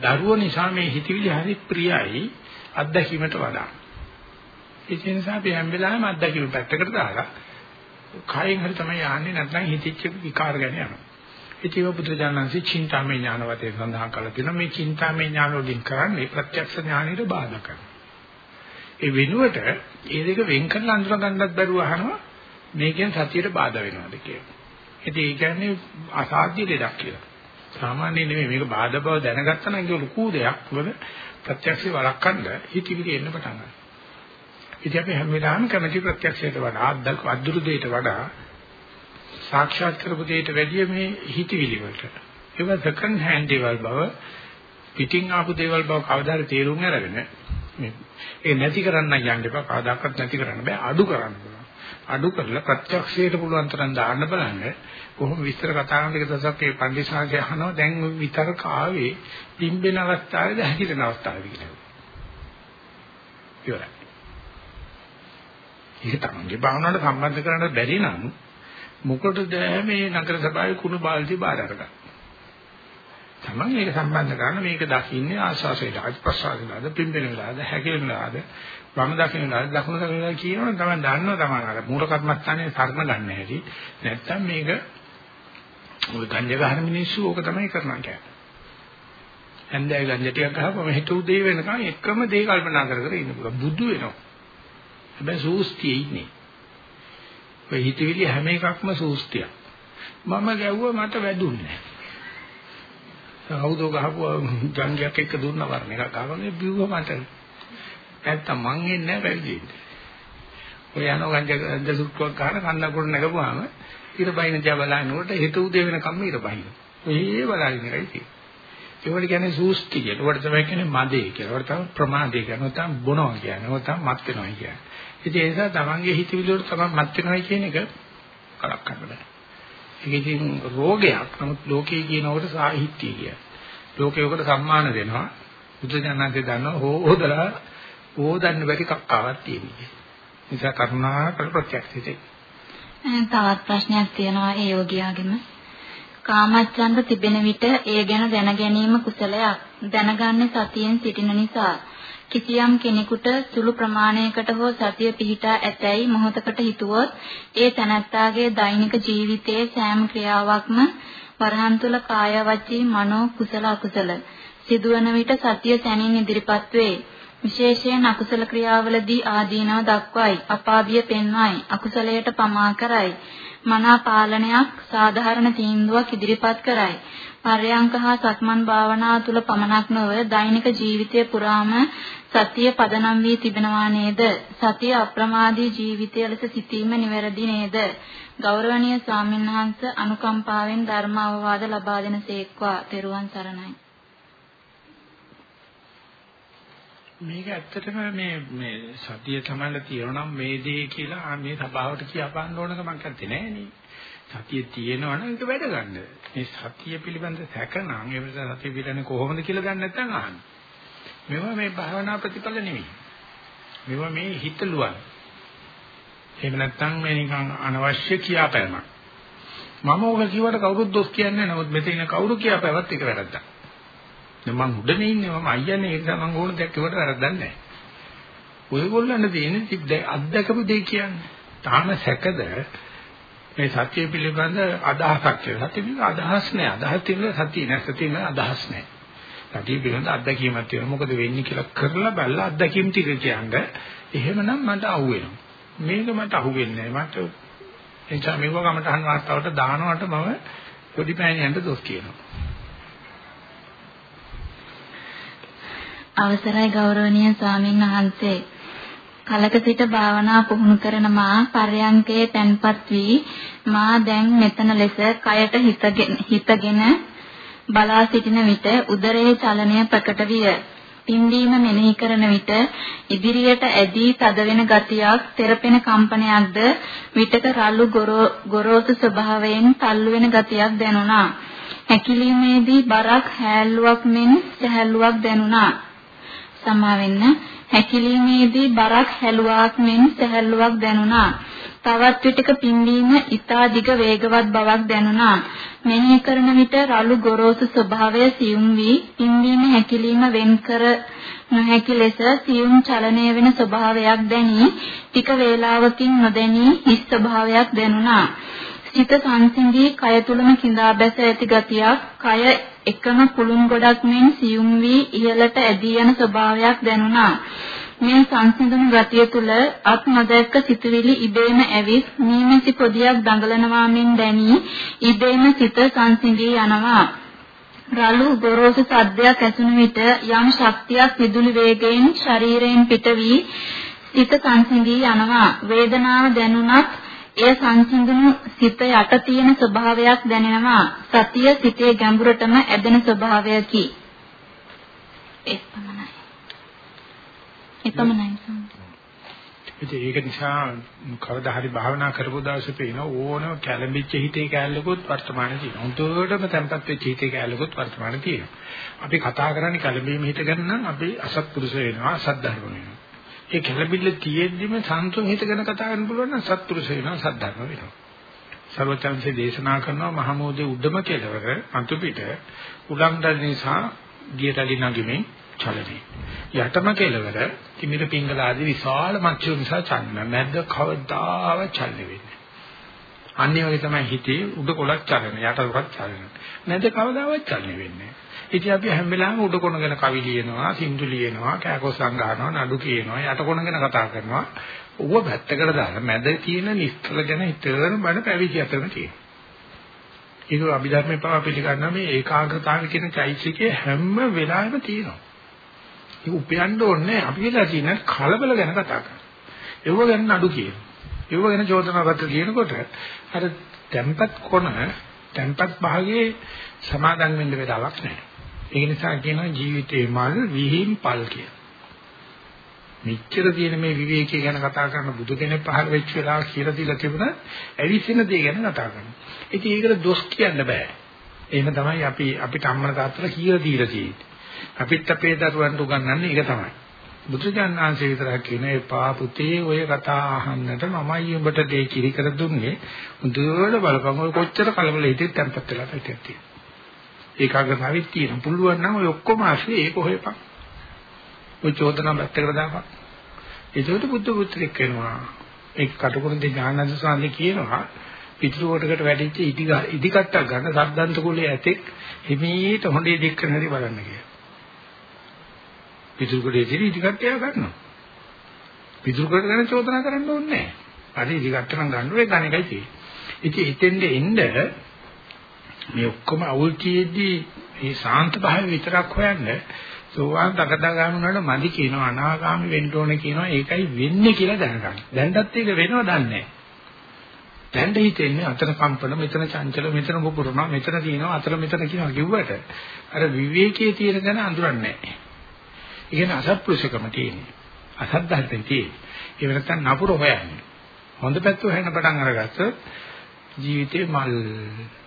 දරුවෝ නිසා මේ හිතවිලි හරි ප්‍රියයි අත්දැකීමට වඩා. ඒ නිසා අපි හැම වෙලාවෙම අත්දැකීම පැත්තකට දාලා කයින් හරි තමයි යන්නේ නැත්නම් හිතච්ච විකාර ගැන යනවා. ඉතිව බුදුජානන්සේ චින්තාමය ඥාන වතේ සඳහන් කළා තියෙනවා මේ චින්තාමය ඥාන වලින් කරන්නේ ප්‍රත්‍යක්ෂ ඥානෙට බාධා කරනවා. ඒ වෙනුවට ඒ දෙක වෙන් කරලා අඳුර ගන්නත් බැරුව අහනවා මේකෙන් සතියට බාධා වෙනවද කියලා. ඉතින් ඒ කියන්නේ අසාධ්‍ය දෙයක් කියලා. සාමාන්‍ය නෙමෙයි මේක බාධා බව දැනගත්තා නම් ඒක ලොකු දෙයක්. මොකද ප්‍රත්‍යක්ෂේ වළක්වන්න හිතවිලි එන්න පටන් ගන්නවා. ඉතින් අපි හැම වෙලාවෙම කැමැති ප්‍රත්‍යක්ෂයට වඩා අද්දල් අද්දුරු දෙයට වඩා සාක්ෂාත් කරපු දෙයට වැඩිය මේ හිතවිලි වලට. ඒක සෙකන්ඩ් හෑන්ඩ් දේවල් බව පිටින් ආපු දේවල් බව කවදාද තේරුම් අරගෙන මේ ඒ නැති කරන්න යන්න එපා. කවදාකවත් නැති කරන්න බෑ. අඩු කරන්න පුළුවන්. අඩු කරලා ප්‍රත්‍යක්ෂයට පුළුවන් තරම් දාන්න බලන්න කොහොම විස්තර කතා කරන එක දවසක් ඒ පඬිස්සාංශය අහනවා දැන් විතරක ආවේ පිම්බෙන අවස්ථාවේද හැකිලෙන අවස්ථාවේද කියලා. ඉවරයි. ඒක තමයි භාවනාවට සම්බන්ධ කරන්න බැරි නම් මොකටද මේ නගර සභාවේ කුණු බාල්දි බාර අරගන්න. තමන් මේක සම්බන්ධ කරන මේක දකින්නේ ආශාසයට අත්පස්සාරලාද පිම්බෙන වෙලාවද හැකිලෙන වෙලාවද වම දකින්න වෙලාවද දකුණු දකින්න වෙලාවද කියනවනේ තමන් දන්නවා තමන් අර මූල කර්මස්ථානයේ සරණ ගන්න හැටි නැත්තම් මේක ඔය ගංජා ගහන මිනිස්සු ඕක තමයි කරනවා කියන්නේ. හන්දෑ ගංජා ටිකක් ගහපුවම හිත උදේ වෙනකන් එකම දේ කල්පනා කර කර ඉන්න පුළුවන්. බුදු වෙනවා. හැබැයි සූස්තියේ ඉන්නේ. ඔය හිතවිලි හැම එකක්ම සූස්තියක්. මම ගැව්වා මට වැදුන්නේ නැහැ. කවුදෝ ගහපුවා ජංගයක් එක්ක දුන්න වරණ එකක් ගහගෙන බිව්වා මට. නැත්තම් මං එන්නේ නැහැ වැවිදෙන්නේ. ඔය යන ගංජ දසුක්කක් ගන්න කන්නකොට නැගපුවාම ඊට බයින දිහා බලනකොට හිත උදේ වෙනකම්ම ඊට බයින. ඔය බලන්නේ එකයි තියෙන්නේ. ඒවට කියන්නේ සූස්ති කියලා. ඒවට තමයි කියන්නේ මදේ කියලා. ඒවට තමයි ප්‍රමාදේ කියනවා. තමයි බොනවා කියන්නේ. ඒවට තමයි මත් වෙනවා කියන්නේ. ඉතින් ඒ නිසා තමන්ගේ හිතවිලි වලට තමයි මත් වෙනවා කියන එක කලක් කරන්න බෑ. ඒක ඉතින් රෝගයක්. නමුත් ලෝකයේ කියනකොට සාහිත්‍ය කිය. ලෝකයකට සම්මාන දෙනවා. බුදුජානකේ දන්නවා හොදලා හොදන්න බැරි කක්කාවක් තියෙනවා. නිසා කරුණාකර ප්‍රත්‍යක්ෂිතේ. තවත් ප්‍රශ්නයක් තියෙනවා ඒ යෝගියාගෙම. කාමච්ඡන්ද තිබෙන විට ඒ ගැන දැන ගැනීම කුසලයක්. දැනගන්නේ සතියෙන් සිටින නිසා. කිසියම් කෙනෙකුට සුළු ප්‍රමාණයකට හෝ සතිය පිහිටා ඇතැයි මොහොතකට හිතුවොත් ඒ තනත්තාගේ දෛනික ජීවිතයේ සෑම ක්‍රියාවක්ම වරහන් තුල කාය වචී මනෝ කුසල අකුසල සිදුවන විට සතිය සැනින් ඉදිරිපත් වේ. විශේෂයෙන් අකුසල ක්‍රියාවලදී ආදීනව දක්වයි. අපාබිය පෙන්වයි. අකුසලයට පමා කරයි. මනා පාලනයක් සාධාරණ තීන්දුවක් ඉදිරිපත් කරයි. පර්යංක හා සක්මන් භාවනාව තුළ පමණක් නොව දෛනික ජීවිතය පුරාම සතිය පදනම් වී තිබෙනවා නේද? සතිය අප්‍රමාදී ජීවිතය ලෙස සිටීම නිවැරදි නේද? ගෞරවනීය ස්වාමින්වහන්සේ අනුකම්පාවෙන් ධර්ම අවවාද ලබා දෙන සේක්වා. තෙරුවන් සරණයි. මේක ඇත්තටම මේ මේ සතිය තමයි තියෙනවා නම් මේ දේ කියලා මේ සභාවට කියපන්න ඕනක මම හිතන්නේ නෑ නේ. සතිය තියෙනවනම් ඒක වැඩ ගන්න. මේ සතිය පිළිබඳ සැකනම් ඒ නිසා සතිය පිළිබඳ කොහොමද කියලා දන්නේ නැත්නම් අහන්න. මේවා මේ භාවනා ප්‍රතිඵල නෙවෙයි. මේවා මේ හිතලුවන්. එහෙම නැත්නම් මේ නිකන් අනවශ්‍ය කියාපෑමක්. මම ඕක කිව්වට කවුරුත් දොස් කියන්නේ නැහැ. නමුත් මෙතන කවුරු කියාපෑවත් ඒක වැරද්දක්. දැන් මං උඩනේ ඉන්නේ මම අයියනේ ඒ නිසා මං ඕන දෙයක් ඒවට වැරද්දක් නැහැ. ඔයගොල්ලන්ට තියෙන්නේ අත්දකපු දෙය කියන්නේ. තාම සැකද මේ සත්‍ය පිළිබඳ අදහසක් කියලා. සත්‍ය පිළිබඳ අදහස් නැහැ. අදහස් තියෙන සත්‍ය නැහැ. සත්‍ය නැහැ අදහස් නැහැ. සත්‍ය පිළිබඳ අත්දැකීමක් තියෙනවා. මොකද වෙන්නේ කියලා කරලා බලලා අත්දැකීම් ටික කියන්නේ. එහෙමනම් මට අහුවෙනවා. මේක මට අහුවෙන්නේ නැහැ. මට එනිසා මේව කමටහන් වාස්තාවට දානවට මම පොඩි පෑණියන්ට දොස් කියනවා. අවසරයි ගෞරවනීය ස්වාමින් වහන්සේ කලක සිට භාවනා පුහුණු කරන මා පර්යංකයේ තැන්පත් වී මා දැන් මෙතන ලෙස කයට හිතගෙන බලා සිටින විට උදරයේ චලනය ප්‍රකට විය. පිම්බීම මෙනෙහි කරන විට ඉදිරියට ඇදී තද වෙන ගතියක්, තෙරපෙන කම්පනයක්ද විටක රළු ගොරෝසු ස්වභාවයෙන් තල්ලු වෙන ගතියක් දැනුණා. හැකිලීමේදී බරක් හැල්ලුවක් මෙන් සැහැල්ලුවක් දැනුණා. සමා වෙන්න හැකිලීමේදී බරක් හැලුවාක් මෙන් සැහැල්ලුවක් දැනුණා. තවත් විටක පිම්බීම ඊතා දිග වේගවත් බවක් දැනුණා. මෙනෙහි කරන විට රළු ගොරෝසු ස්වභාවය සියුම් වී පිම්බීම හැකිලීම වෙන්කර නොහැකි ලෙස සියුම් චලනය වෙන ස්වභාවයක් දැනි ටික වේලාවකින් නොදැනී හිස් ස්වභාවයක් දැනුණා. සිත සංසිඳී කය තුලම කිඳා බැස ඇති ගතියක් කය එකම කුළුන් ගොඩක් මෙන් සියුම් වී ඉහළට ඇදී යන ස්වභාවයක් දැනුණා. මේ සංසිඳුණු ගතිය තුල අත් නොදැක්ක සිතුවිලි ඉබේම ඇවිත් මීමැසි පොදියක් දඟලනවා මෙන් දැනි ඉබේම සිත සංසිඳී යනවා. රළු ගොරෝසු සද්දයක් ඇසුණු විට යම් ශක්තියක් විදුලි වේගයෙන් ශරීරයෙන් පිට වී සිත සංසිඳී යනවා. වේදනාව දැනුණත් එය සංසිඳුණු සිත යට තියෙන ස්වභාවයක් දැනෙනවා. සතිය සිතේ ගැඹුරටම ඇදෙන ස්වභාවයකි. එපමණයි. එපමණයි. ඒක නිසා කවදා හරි භාවනා කරපු දවසේ පේන ඕනම කැළඹිච්ච හිතේ කැලලකුත් වර්තමානයේ තියෙනවා. උන්ටම තැම්පත් වෙච්ච හිතේ කැලලකුත් වර්තමානයේ තියෙනවා. අපි කතා කරන්නේ කැළඹීම හිත ගැන නම් අපි අසත්පුරුෂ වෙනවා, අසද්ධර්ම වෙනවා. ඒ කැළඹිල්ල තියෙද්දිම සංසුන් හිත ගැන කතා කරන්න පුළුවන් නම් සත්පුරුෂ වෙනවා, සද්ධර්ම වෙනවා. සර්වචන්සේ දේශනා කරනවා මහමෝධේ උඩම කෙළවර අන්තු පිට උලංගඩ නිසා ගියතලි නගිමින් චලනයි. යටම කෙළවර කිමිර පිංගල ආදී විශාල මච්චු නිසා චලන. මැද්ද කවදාව චලන වෙන්නේ. අන්නේ වගේ තමයි හිතේ උඩ කොලක් චලන, යට කොලක් චලන. මැද්ද කවදාවත් චලන වෙන්නේ නැහැ. ඉතින් අපි හැම වෙලාවෙම උඩ කොන ගැන කවි ලියනවා, සින්දු ලියනවා, කෑකොස්සන් ගන්නවා, නඩු කියනවා, යට කොන ගැන කතා කරනවා. ඌව පැත්තකට දාලා මැද තියෙන නිස්කල ගැන හිතන බඩ පැවිදි අතරම තියෙනවා. ඒක අභිධර්මයේ පාව පිළිගන්නා මේ ඒකාග්‍රතාවය කියන චෛත්‍යකයේ හැම වෙලාවෙම තියෙනවා. ඒක උපයන්න ඕනේ අපි කියලා තියෙන කලබල ගැන කතා කරනවා. ඒව ගැන අඩු කියනවා. ඒව ගැන චෝදනා පත්‍ර කියනකොට අර tempat කොන tempat භාගයේ සමාදන් වෙන්න වෙලාවක් නැහැ. ඒ නිසා කියනවා ජීවිතේ මල් විහිම් පල් කියලා. මෙච්චර තියෙන මේ විවේකී ගැන කතා කරන බුදු කෙනෙක් පහළ වෙච්ච වෙලාව කියලා දීලා තිබුණා ඇවිස්සෙන දේ ගැන කතා කරනවා. ඉතින් ඒකට දොස් කියන්න බෑ. එහෙම තමයි අපි අපිට අම්මලා තාත්තලා කියලා දීලා තියෙන්නේ. අපිත් අපේ දරුවන්ට උගන්වන්නේ ඒක තමයි. බුදුජානක ආංශය විතරක් කියන එපා පුතේ ඔය කතා අහන්නට මමයි උඹට දෙය කිරි කර දුන්නේ. හොඳට බලපන් ඔය කොච්චර කලබල හිතෙත් tempත් වෙලා හිටියක් තියෙනවා. ඒකාග්‍රතාවෙත් තියෙන. පුළුවන් නම් ඔය ඔක්කොම ආශ්‍රේ ඒක හොයපන්. ඔය චෝදනා පැත්තකට දාපන්. ඒකට බුද්ධ පුත්‍රෙක් වෙනවා. ඒ කටුකුරුන්දේ ඥානන්ද සාන්දේ කියනවා පිටුවටකට වැටිච්ච ඉදි ඉදි කට්ටක් ගන්න සද්දන්ත කුලයේ ඇතෙක් හිමීට හොඳේ දික් කරන හැටි බලන්න කියලා. පිටුවකටේ ඉදි ඉදි කට්ටය ගන්නවා. පිටුවකට ගැන චෝදනා කරන්න ඕනේ නැහැ. අර ඉදි කට්ට නම් ගන්න ඕනේ ගන්න එකයි තියෙන්නේ. ඉතින් හිතෙන්ද එන්න මේ ඔක්කොම අවුල් කියෙද්දී මේ සාන්ත භාවය විතරක් හොයන්නේ සෝවාන් තකදාගාමී වුණාට මදි කියනවා අනාගාමී වෙන්න ඕනේ කියනවා ඒකයි වෙන්නේ කියලා දැනගන්න. දැන්ටත් ඒක වෙනව දන්නේ නැහැ. දැන් හිතෙන්නේ අතන කම්පන මෙතන චංචල මෙතන පුපුරනවා මෙතන තියෙනවා අතන මෙතන කියනවා කිව්වට අර විවේකයේ තියෙන දැන අඳුරන්නේ නැහැ. ඒ කියන්නේ අසත්පුරුෂකම තියෙන්නේ. අසත් ධර්මයෙන් තියෙන්නේ. ඒ වෙනත්නම් නපුර හොයන්නේ. හොඳ පැත්ත හොයන්න පටන් අරගත්තොත් ජීවිතේ මල්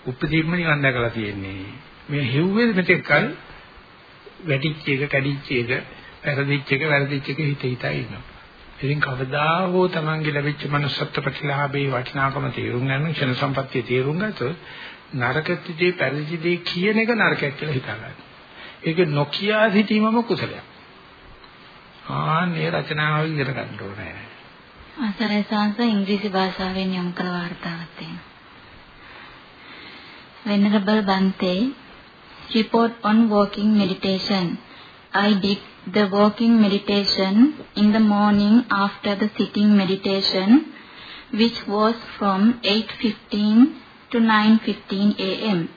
උපදීම නිවන් දැකලා තියෙන්නේ. මේ හිව්වේ මෙතෙක් කල වැටිච්ච එක, කැඩිච්ච එක, වැරදිච්ච එක, වැරදිච්ච එක හිත හිතා ඉන්නවා. ඉතින් කවදා හෝ Tamange ලැබිච්ච manussත්ත්ව ප්‍රතිලාභේ වටිනාකම තේරුම් ගන්න, ක්ෂණ සම්පත්තිය තේරුම් ගත්තොත් නරකwidetilde පරිජිදී කියන එක නරකයක් කියලා හිතා ගන්න. ඒක නොකියා සිටීමම කුසලයක්. ආන්නේ රචනාවෙන් ඉගෙන ගන්න ඕනේ. අසරසංශ ඉංග්‍රීසි භාෂාවෙන් යොමු කළ වார்த்தාවක් තියෙනවා. Venerable Bante report on walking meditation. I did the walking meditation in the morning after the sitting meditation, which was from 8.15 to 9.15 a.m.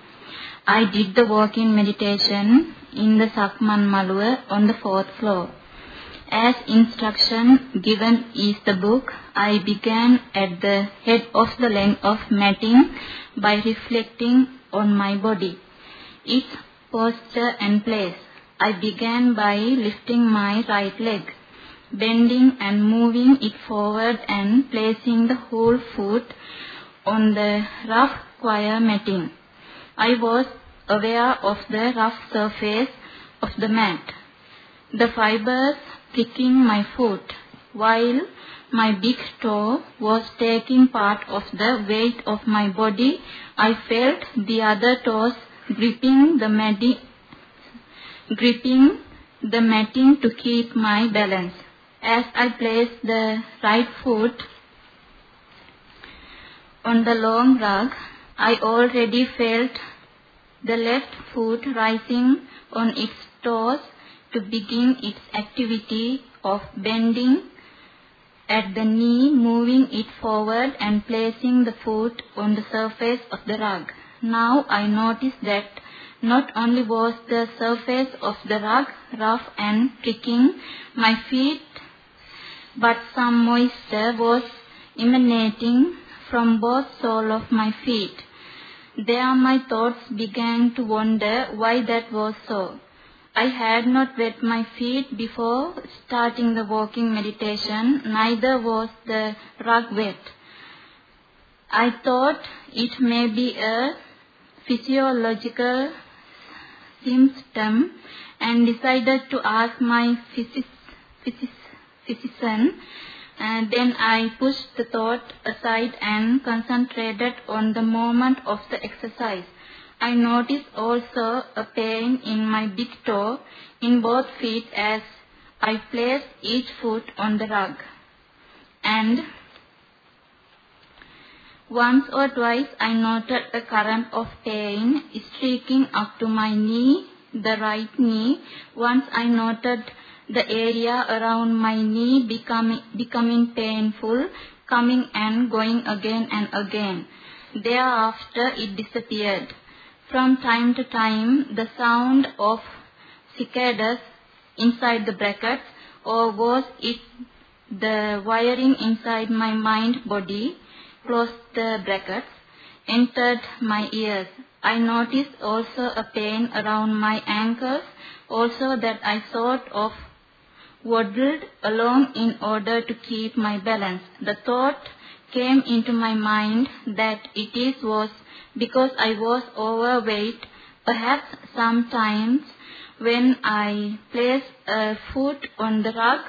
I did the walking meditation in the Sakman Malua on the fourth floor. As instruction given is the book, I began at the head of the length of matting by reflecting on my body its posture and place. I began by lifting my right leg, bending and moving it forward and placing the whole foot on the rough choir matting. I was aware of the rough surface of the mat, the fibers pricking my foot, while my big toe was taking part of the weight of my body. I felt the other toes gripping the matting, gripping the matting to keep my balance. As I placed the right foot on the long rug, I already felt the left foot rising on its toes to begin its activity of bending at the knee, moving it forward and placing the foot on the surface of the rug. Now I noticed that not only was the surface of the rug rough and pricking my feet, but some moisture was emanating from both soles of my feet. There my thoughts began to wonder why that was so. I had not wet my feet before starting the walking meditation, neither was the rug wet. I thought it may be a physiological symptom and decided to ask my physic, physic, physician. And then I pushed the thought aside and concentrated on the moment of the exercise. I noticed also a pain in my big toe in both feet as I placed each foot on the rug. And once or twice I noted a current of pain streaking up to my knee the right knee. Once I noted the area around my knee becoming, becoming painful, coming and going again and again. Thereafter it disappeared. From time to time, the sound of cicadas inside the brackets, or was it the wiring inside my mind body, closed the brackets, entered my ears. I noticed also a pain around my ankles, also that I sort of waddled along in order to keep my balance. The thought came into my mind that it is was because I was overweight. Perhaps sometimes when I placed a foot on the rug,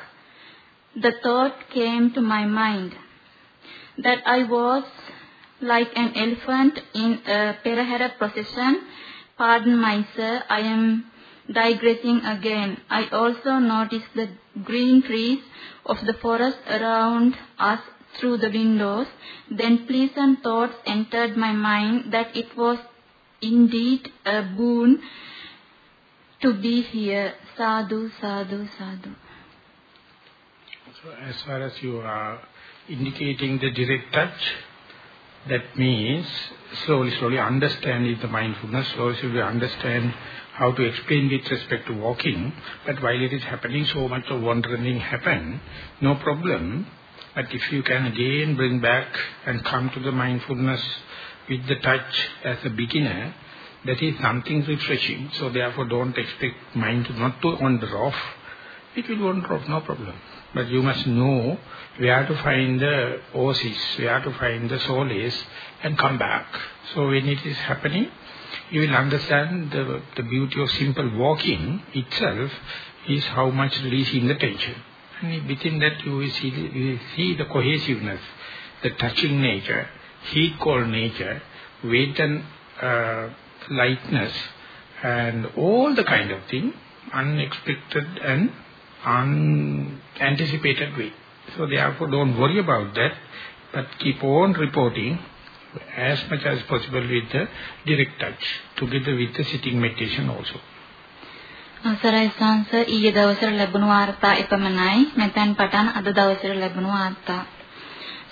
the thought came to my mind that I was like an elephant in a Perahera procession. Pardon my sir, I am digressing again. I also noticed the green trees of the forest around us through the windows. Then pleasant thoughts entered my mind that it was indeed a boon to be here. Sadhu, sadhu, sadhu. So as far as you are indicating the direct touch, that means slowly, slowly understanding the mindfulness, slowly, slowly understand how to explain with respect to walking. But while it is happening, so much of wandering happen, no problem. But if you can again bring back and come to the mindfulness with the touch as a beginner, that is something refreshing. So therefore don't expect mind to not to wander off. It will wander off, no problem. But you must know where to find the oasis, where to find the solace and come back. So when it is happening, you will understand the, the beauty of simple walking itself is how much releasing the tension. And within that you will see, you will see the cohesiveness, the touching nature, heat cold nature, weight and uh, lightness, and all the kind of thing, unexpected and unanticipated way. So therefore don't worry about that, but keep on reporting as much as possible with the direct touch, together with the sitting meditation also. අවසරයි සංස ඊයේ දවසට ලැබුණු වාර්තා එපමණයි. මෙතෙන් පටන් අද දවසට ලැබුණු වාර්තා.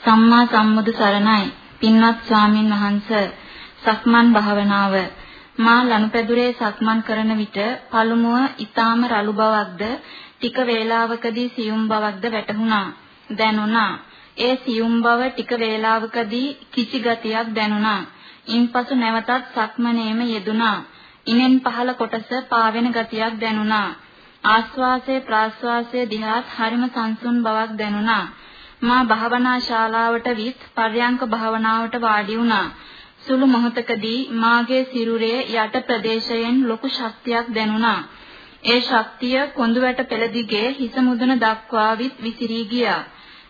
සම්මා සම්බුදු සරණයි. පින්වත් ස්වාමින් වහන්සේ සක්මන් භාවනාව. මා ලනුපැදුරේ සක්මන් කරන විට පළමුව ඊටාම රළු බවක්ද ටික වේලාවකදී සියුම් බවක්ද වැටහුණා දැනුණා. ඒ සියුම් බව ටික වේලාවකදී කිසි ගතියක් දැනුණා. ඉන්පසු නැවතත් සක්මනේම යෙදුණා. ඉනෙන් පහළ කොටස පාවෙන ගතියක් දැනුණා ආස්වාසයේ ප්‍රාස්වාසයේ දිහාත් හරිම සංසුන් බවක් දැනුණා මා භාවනා ශාලාවට විත් පර්යංක භාවනාවට වාඩි වුණා සුළු මොහොතකදී මාගේ සිරුරේ යට ප්‍රදේශයෙන් ලොකු ශක්තියක් දැනුණා. ඒ ශක්තිය කොඳුවැට පෙළ දිගේ හිස මුදුන දක්වා විත් විසිරී ගියා.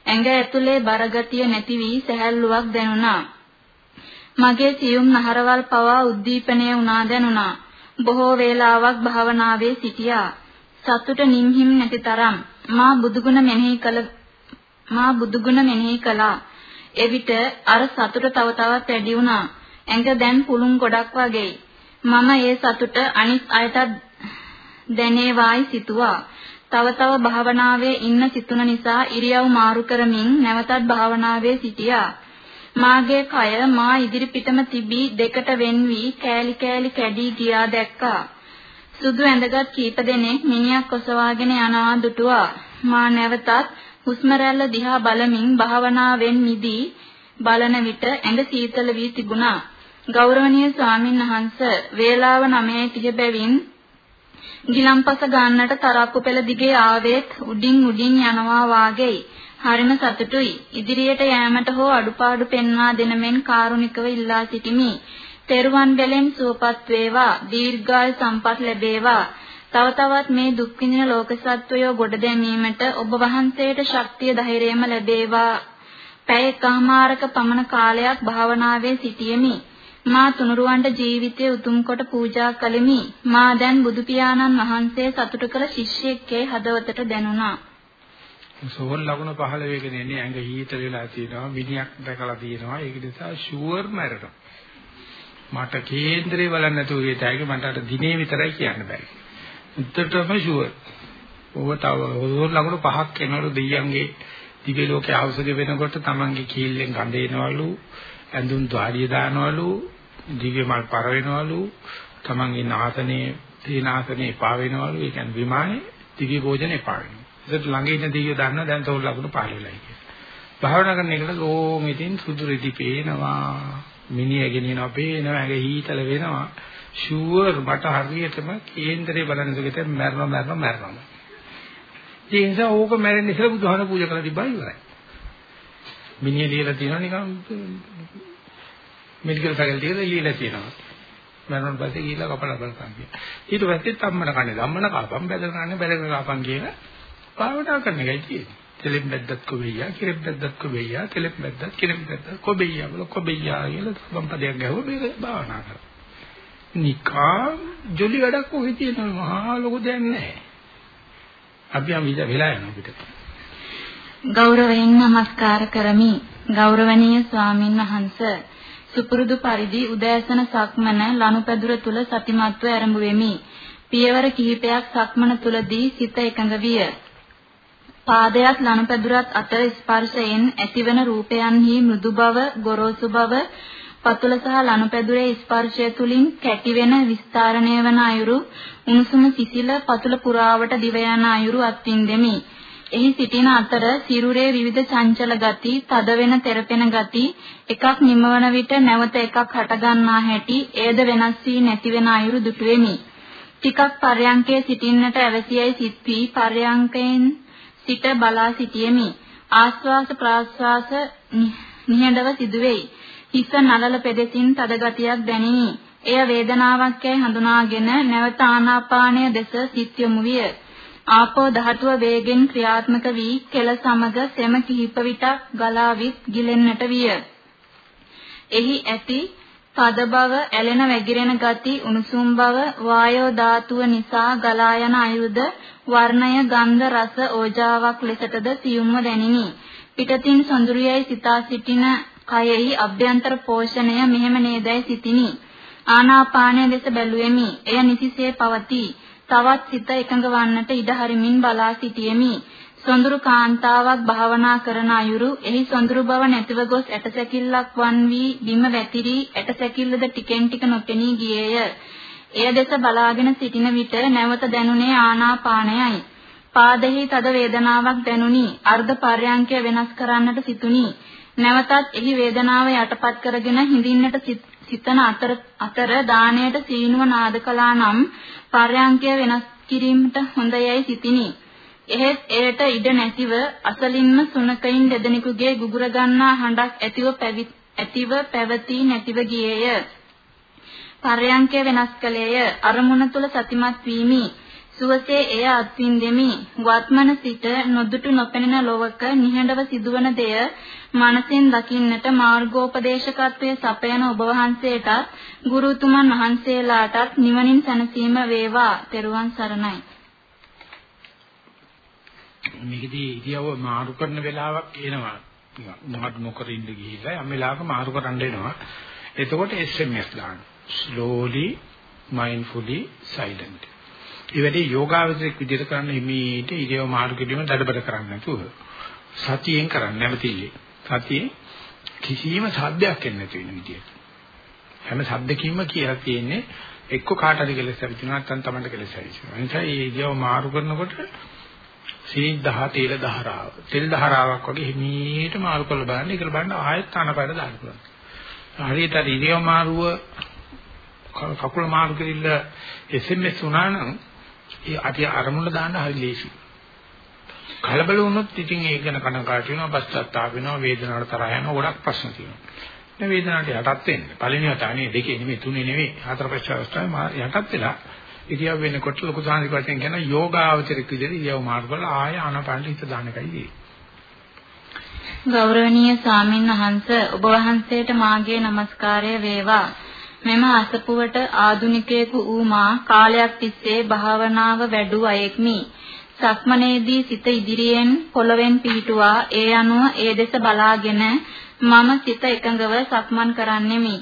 ඇඟ ඇතුලේ බරගතිය නැති වී සැහැල්ලුවක් දැනුණා. මගේ සියුම් නහරවල් පවා උද්දීපනය වුණා දැනුණා. බොහෝ වේලාවක් භාවනාවේ සිටියා. සතුට නිම්හිම් නැති තරම් මා බුදුගුණ මෙනෙහි කළ මා බුදුගුණ මෙනෙහි කළා. එවිට අර සතුට තව තවත් වැඩි වුණා. ඇඟ දැන් පුළුන් ගොඩක් වගේ. මම ඒ සතුට අනිත් අයටත් දැනේවායි සිතුවා. තව තව භාවනාවේ ඉන්න සිතුන නිසා ඉරියව් මාරු කරමින් නැවතත් භාවනාවේ සිටියා. මාගේ කය මා ඉදිරිපිටම තිබී දෙකට වෙන් වී කෑලි කෑලි කැඩී ගියා දැක්කා. සුදු ඇඳගත් කීප දෙනෙක් මිනිහක් ඔසවාගෙන යනවා දුටුවා. මා නැවතත් හුස්ම රැල්ල දිහා බලමින් භාවනාවෙන් මිදී බලන විට ඇඟ සීතල වී තිබුණා. ගෞරවනීය ස්වාමින් වහන්සේ වේලාව 9:30 බැවින් ගිලම්පස ගන්නට තරප්පු පෙළ දිගේ ආවෙත් උඩින් උඩින් යනවා වාගේයි. හරිම සතුටුයි. ඉදිරියට යෑමට හෝ අඩුපාඩු පෙන්වා දෙන මෙන් කාරුණිකව ඉල්ලා සිටිමි. තෙරුවන් බැලෙන් සුවපත් වේවා. දීර්ඝායු සම්පත් ලැබේවා. තව තවත් මේ දුක් විඳින ලෝක සත්වයෝ ගොඩ දැමීමට ඔබ වහන්සේට ශක්තිය ධෛර්යයම ලැබේවා. පැය එකමාරක පමණ කාලයක් භාවනාවේ සිටියෙමි. මා තුනුරුවන්ට ජීවිතය උතුම් කොට පූජා කළෙමි. මා දැන් බුදු පියාණන් වහන්සේ සතුට කළ ශිෂ්‍යෙක්ගේ හදවතට දැනුණා. සෝල් ලකුණ පහළ වෙගෙන එන්නේ ඇඟ හීත වෙලා තියෙනවා මිනිහක් දැකලා තියෙනවා ඒක නිසා ෂුවර් මැරෙනවා මට කේන්දරේ බලන්න නැතුව ගියතයි මට අර දිනේ විතරයි කියන්න බෑ. උත්තරටම ෂුවර්. ඔව තව හොර ලඟුණු පහක් එනවලු දෙයියන්ගේ දිව්‍ය ලෝකයේ අවශ්‍ය වෙනකොට තමන්ගේ කීල්ලෙන් ගඳ එනවලු ඇඳුම් ධාරිය දානවලු දිව්‍ය මල් පර වෙනවලු තමන්ගේ නාසනේ තීනාසනේ එපා වෙනවලු ඒ කියන්නේ විමානේ දිව්‍ය භෝජන එපා වෙනවා. ඒකට ළඟ ඉන්න දෙයියෝ දන්නා දැන් තෝර ලකුණු පහළ වෙලයි කියලා. භාවනා කරන එකට ලෝම ඉතින් සුදු රෙදි පේනවා මිනිහ ගෙනියනවා පේනවා ඇඟ හීතල වෙනවා ෂුවර් මට හරියටම කේන්දරේ බලන සුගත මරනවා මරනවා මරනවා. ඒ නිසා ඕක මැරෙන්න ඉස්සෙල්ලා බුදුහාම පූජා කරලා තිබ්බා ඉවරයි. මිනිහ ලියලා තියෙනවා නිකන් මෙඩිකල් ෆැකල්ටි එකේ ලියලා තියෙනවා. මරණ පස්සේ ගිහිල්ලා කපලා බලපන් කියන. ඊට පස්සේ තම්මන කන්නේ ධම්මන කාපම් බැදගෙන කන්නේ බැදගෙන කාපම් කියන භාවනා කරන එකයි තියෙන්නේ. තෙලෙම් බැද්දත් කොබෙයියා කිරෙම් බැද්දත් කොබෙයියා තෙලෙම් බැද්දත් කිරෙම් බැද්දත් කොබෙයියා වල කොබෙයියා කියලා සම්පදයක් ගහුව මේක භාවනා කරා. නිකා ජොලි වැඩක් ඔහි තියෙනවා මහා ලොකු දෙයක් නැහැ. අපි යම් විද වෙලා යනවා පිටට. ගෞරවයෙන් නමස්කාර කරමි. ගෞරවනීය ස්වාමින් වහන්සේ සුපුරුදු පරිදි උදෑසන සක්මන ලනුපැදුර තුල සතිමත්ව ආරම්භ වෙමි. පියවර කිහිපයක් සක්මන තුලදී සිත එකඟ විය. පාදයක් ලනුපැදුරත් අතර ස්පර්ශයෙන් ඇතිවන රූපයන්හි මෘදු බව, ගොරෝසු බව, පතුල සහ ලනුපැදුරේ ස්පර්ශය තුලින් කැටිවෙන විස්තරණය වන අයුරු, උණුසුම සිසිල පතුල පුරාවට දිව යන අයුරු අත්විඳෙමි. එහි සිටින අතර සිරුරේ විවිධ චංචල ගති, තද වෙන තෙරපෙන ගති, එකක් නිමවන විට නැවත එකක් හටගන්නා හැටි, ඒද වෙනස් වී නැති වෙන අයුරු දුටුවෙමි. ටිකක් පර්යංකයේ සිටින්නට අවශ්‍යයි සිත් වී පර්යංකයෙන් සිට බලා සිටියෙමි. ආස්වාස ප්‍රාස්වාස නිහඬව සිදුවේයි. හිස නලල පෙදෙසින් තද ගතියක් දැනිනි. එය වේදනාවක් යයි හඳුනාගෙන නැවත ආනාපානය දෙස සිත් යොමු විය. ආපෝ ධාතුව වේගෙන් ක්‍රියාත්මක වී කෙල සමග සෙම කිහිප විටක් ගලා විත් ගිලෙන්නට විය. එහි ඇති තද බව, ඇලෙන වැగిරෙන ගති, උණුසුම් බව, වායෝ ධාතුව නිසා ගලා යන අයුද වර්ණය, ගන්ධ, රස, ඕජාවක් ලෙසටද සියුම්ව දැනිනි. පිටතින් සොඳුරියයි සිතා සිටින කයෙහි අභ්‍යන්තර පෝෂණය මෙහෙම නේදයි සිතිනි. ආනාපානය දෙස බැලුවෙමි. එය නිසිසේ පවතී. තවත් සිත එකඟ වන්නට ඉඩ හරිමින් බලා සිටියෙමි. සොඳුරු කාන්තාවක් භාවනා කරන අයුරු එහි සොඳුරු බව නැතිව ගොස් ඇටසැකිල්ලක් වන් වී බිම වැතිරි ඇටසැකිල්ලද ටිකෙන් ටික නොපෙනී ගියේය. එය දෙස බලාගෙන සිටින විට නැවත දැනුනේ ආනාපානයයි. පාදෙහි තද වේදනාවක් දැනුනි. අර්ධ පර්යංකය වෙනස් කරන්නට සිතුනි. නැවතත් එහි වේදනාව යටපත් කරගෙන හිඳින්නට සිතන අතර අතර දාණයට සීනුව නාද කළා නම් පර්යංකය වෙනස් කිරීමට හොඳයයි සිතිනි. එහෙත් එයට ඉඩ නැතිව අසලින්ම සුනකයින් දෙදෙනෙකුගේ ගුගුර ගන්නා හඬක් ඇතිව ඇතිව පැවතී නැතිව ගියේය. පර්යංකය වෙනස් කළේය. අරමුණ තුල සතිමත් වීමි. සුවසේ එය අත්විඳෙමි. වත්මන සිට නොදුටු නොපෙනෙන ලොවක නිහඬව සිදුවන දෙය මනසින් දකින්නට මාර්ගෝපදේශකත්වයේ සපයන ඔබ වහන්සේටත් ගුරුතුමන් වහන්සේලාටත් නිවනින් සැනසීම වේවා. ත්වන් සරණයි. මේකදී ඉතියව මාරු කරන වෙලාවක් එනවා. මොහොත් නොකර ඉඳ ගිහිල්ලා යම් වෙලාවක මාරු කරන්න එනවා. එතකොට SMS දාන්න. Slowly mindfully silent. ඒ වැඩේ යෝගාවචරයක් විදිහට කරන්න හිමීට ඉරියව මාරු කිරීම දඩබඩ කරන්නේ නැතුව සතියෙන් කරන්න නැවතිලි. සතියේ කිසිම සාධ්‍යයක් එන්නේ නැති වෙන විදියට. හැම සද්දකින්ම කියලා තියෙන්නේ එක්ක කාට හරි කෙලෙස් ඇවිදිනවා නැත්නම් තමන්ට කෙලෙස් ඇවිදිනවා. ඒ නිසා මේ ඉරියව මාරු කරනකොට සීනි දහ තේල දහරාව. තෙල් දහරාවක් වගේ හිමීට මාරු කරලා බලන්න. ඒක බලන්න ආයෙත් ආනපන දාන්න පුළුවන්. හරියට ඉරියව මාරුව කකුල මාරු කිරිල්ල SMS වුණා නම් ඒ අටි අරමුණ දාන්න හරි ලේසි. කලබල වුණොත් ඉතින් ඒක ගැන කනකාට වෙනවා, පශ්චාත්තාප වෙනවා, වේදනාවට තරහ යනවා, ගොඩක් ප්‍රශ්න තියෙනවා. දැන් වේදනාවට යටත් වෙන්න. පළවෙනි වතාවේ දෙකේ නෙමෙයි තුනේ නෙමෙයි හතර පහ අවස්ථාවේ යටත් වෙලා ඉතියා වෙනකොට ලොකු සාහිත්‍ය වශයෙන් කියන යෝගාවචරික විදිහට ඉරියව් මාරු කරලා ආය ආනපානට හිත දාන එකයි තියෙන්නේ. ගෞරවනීය ස්වාමින් වහන්සේ ඔබ වහන්සේට මාගේ নমස්කාරය වේවා. මෙම අසපුවට ආදුනිකයෙකු වූ මා කාලයක් තිස්සේ භාවනාව වැඩු අයෙක්මි. සක්මනේදී සිත ඉදිරියෙන් පොළවෙන් පිහිටුවා ඒ අනුව ඒ දෙස බලාගෙන මම සිත එකඟව සක්මන් කරන්නෙමි.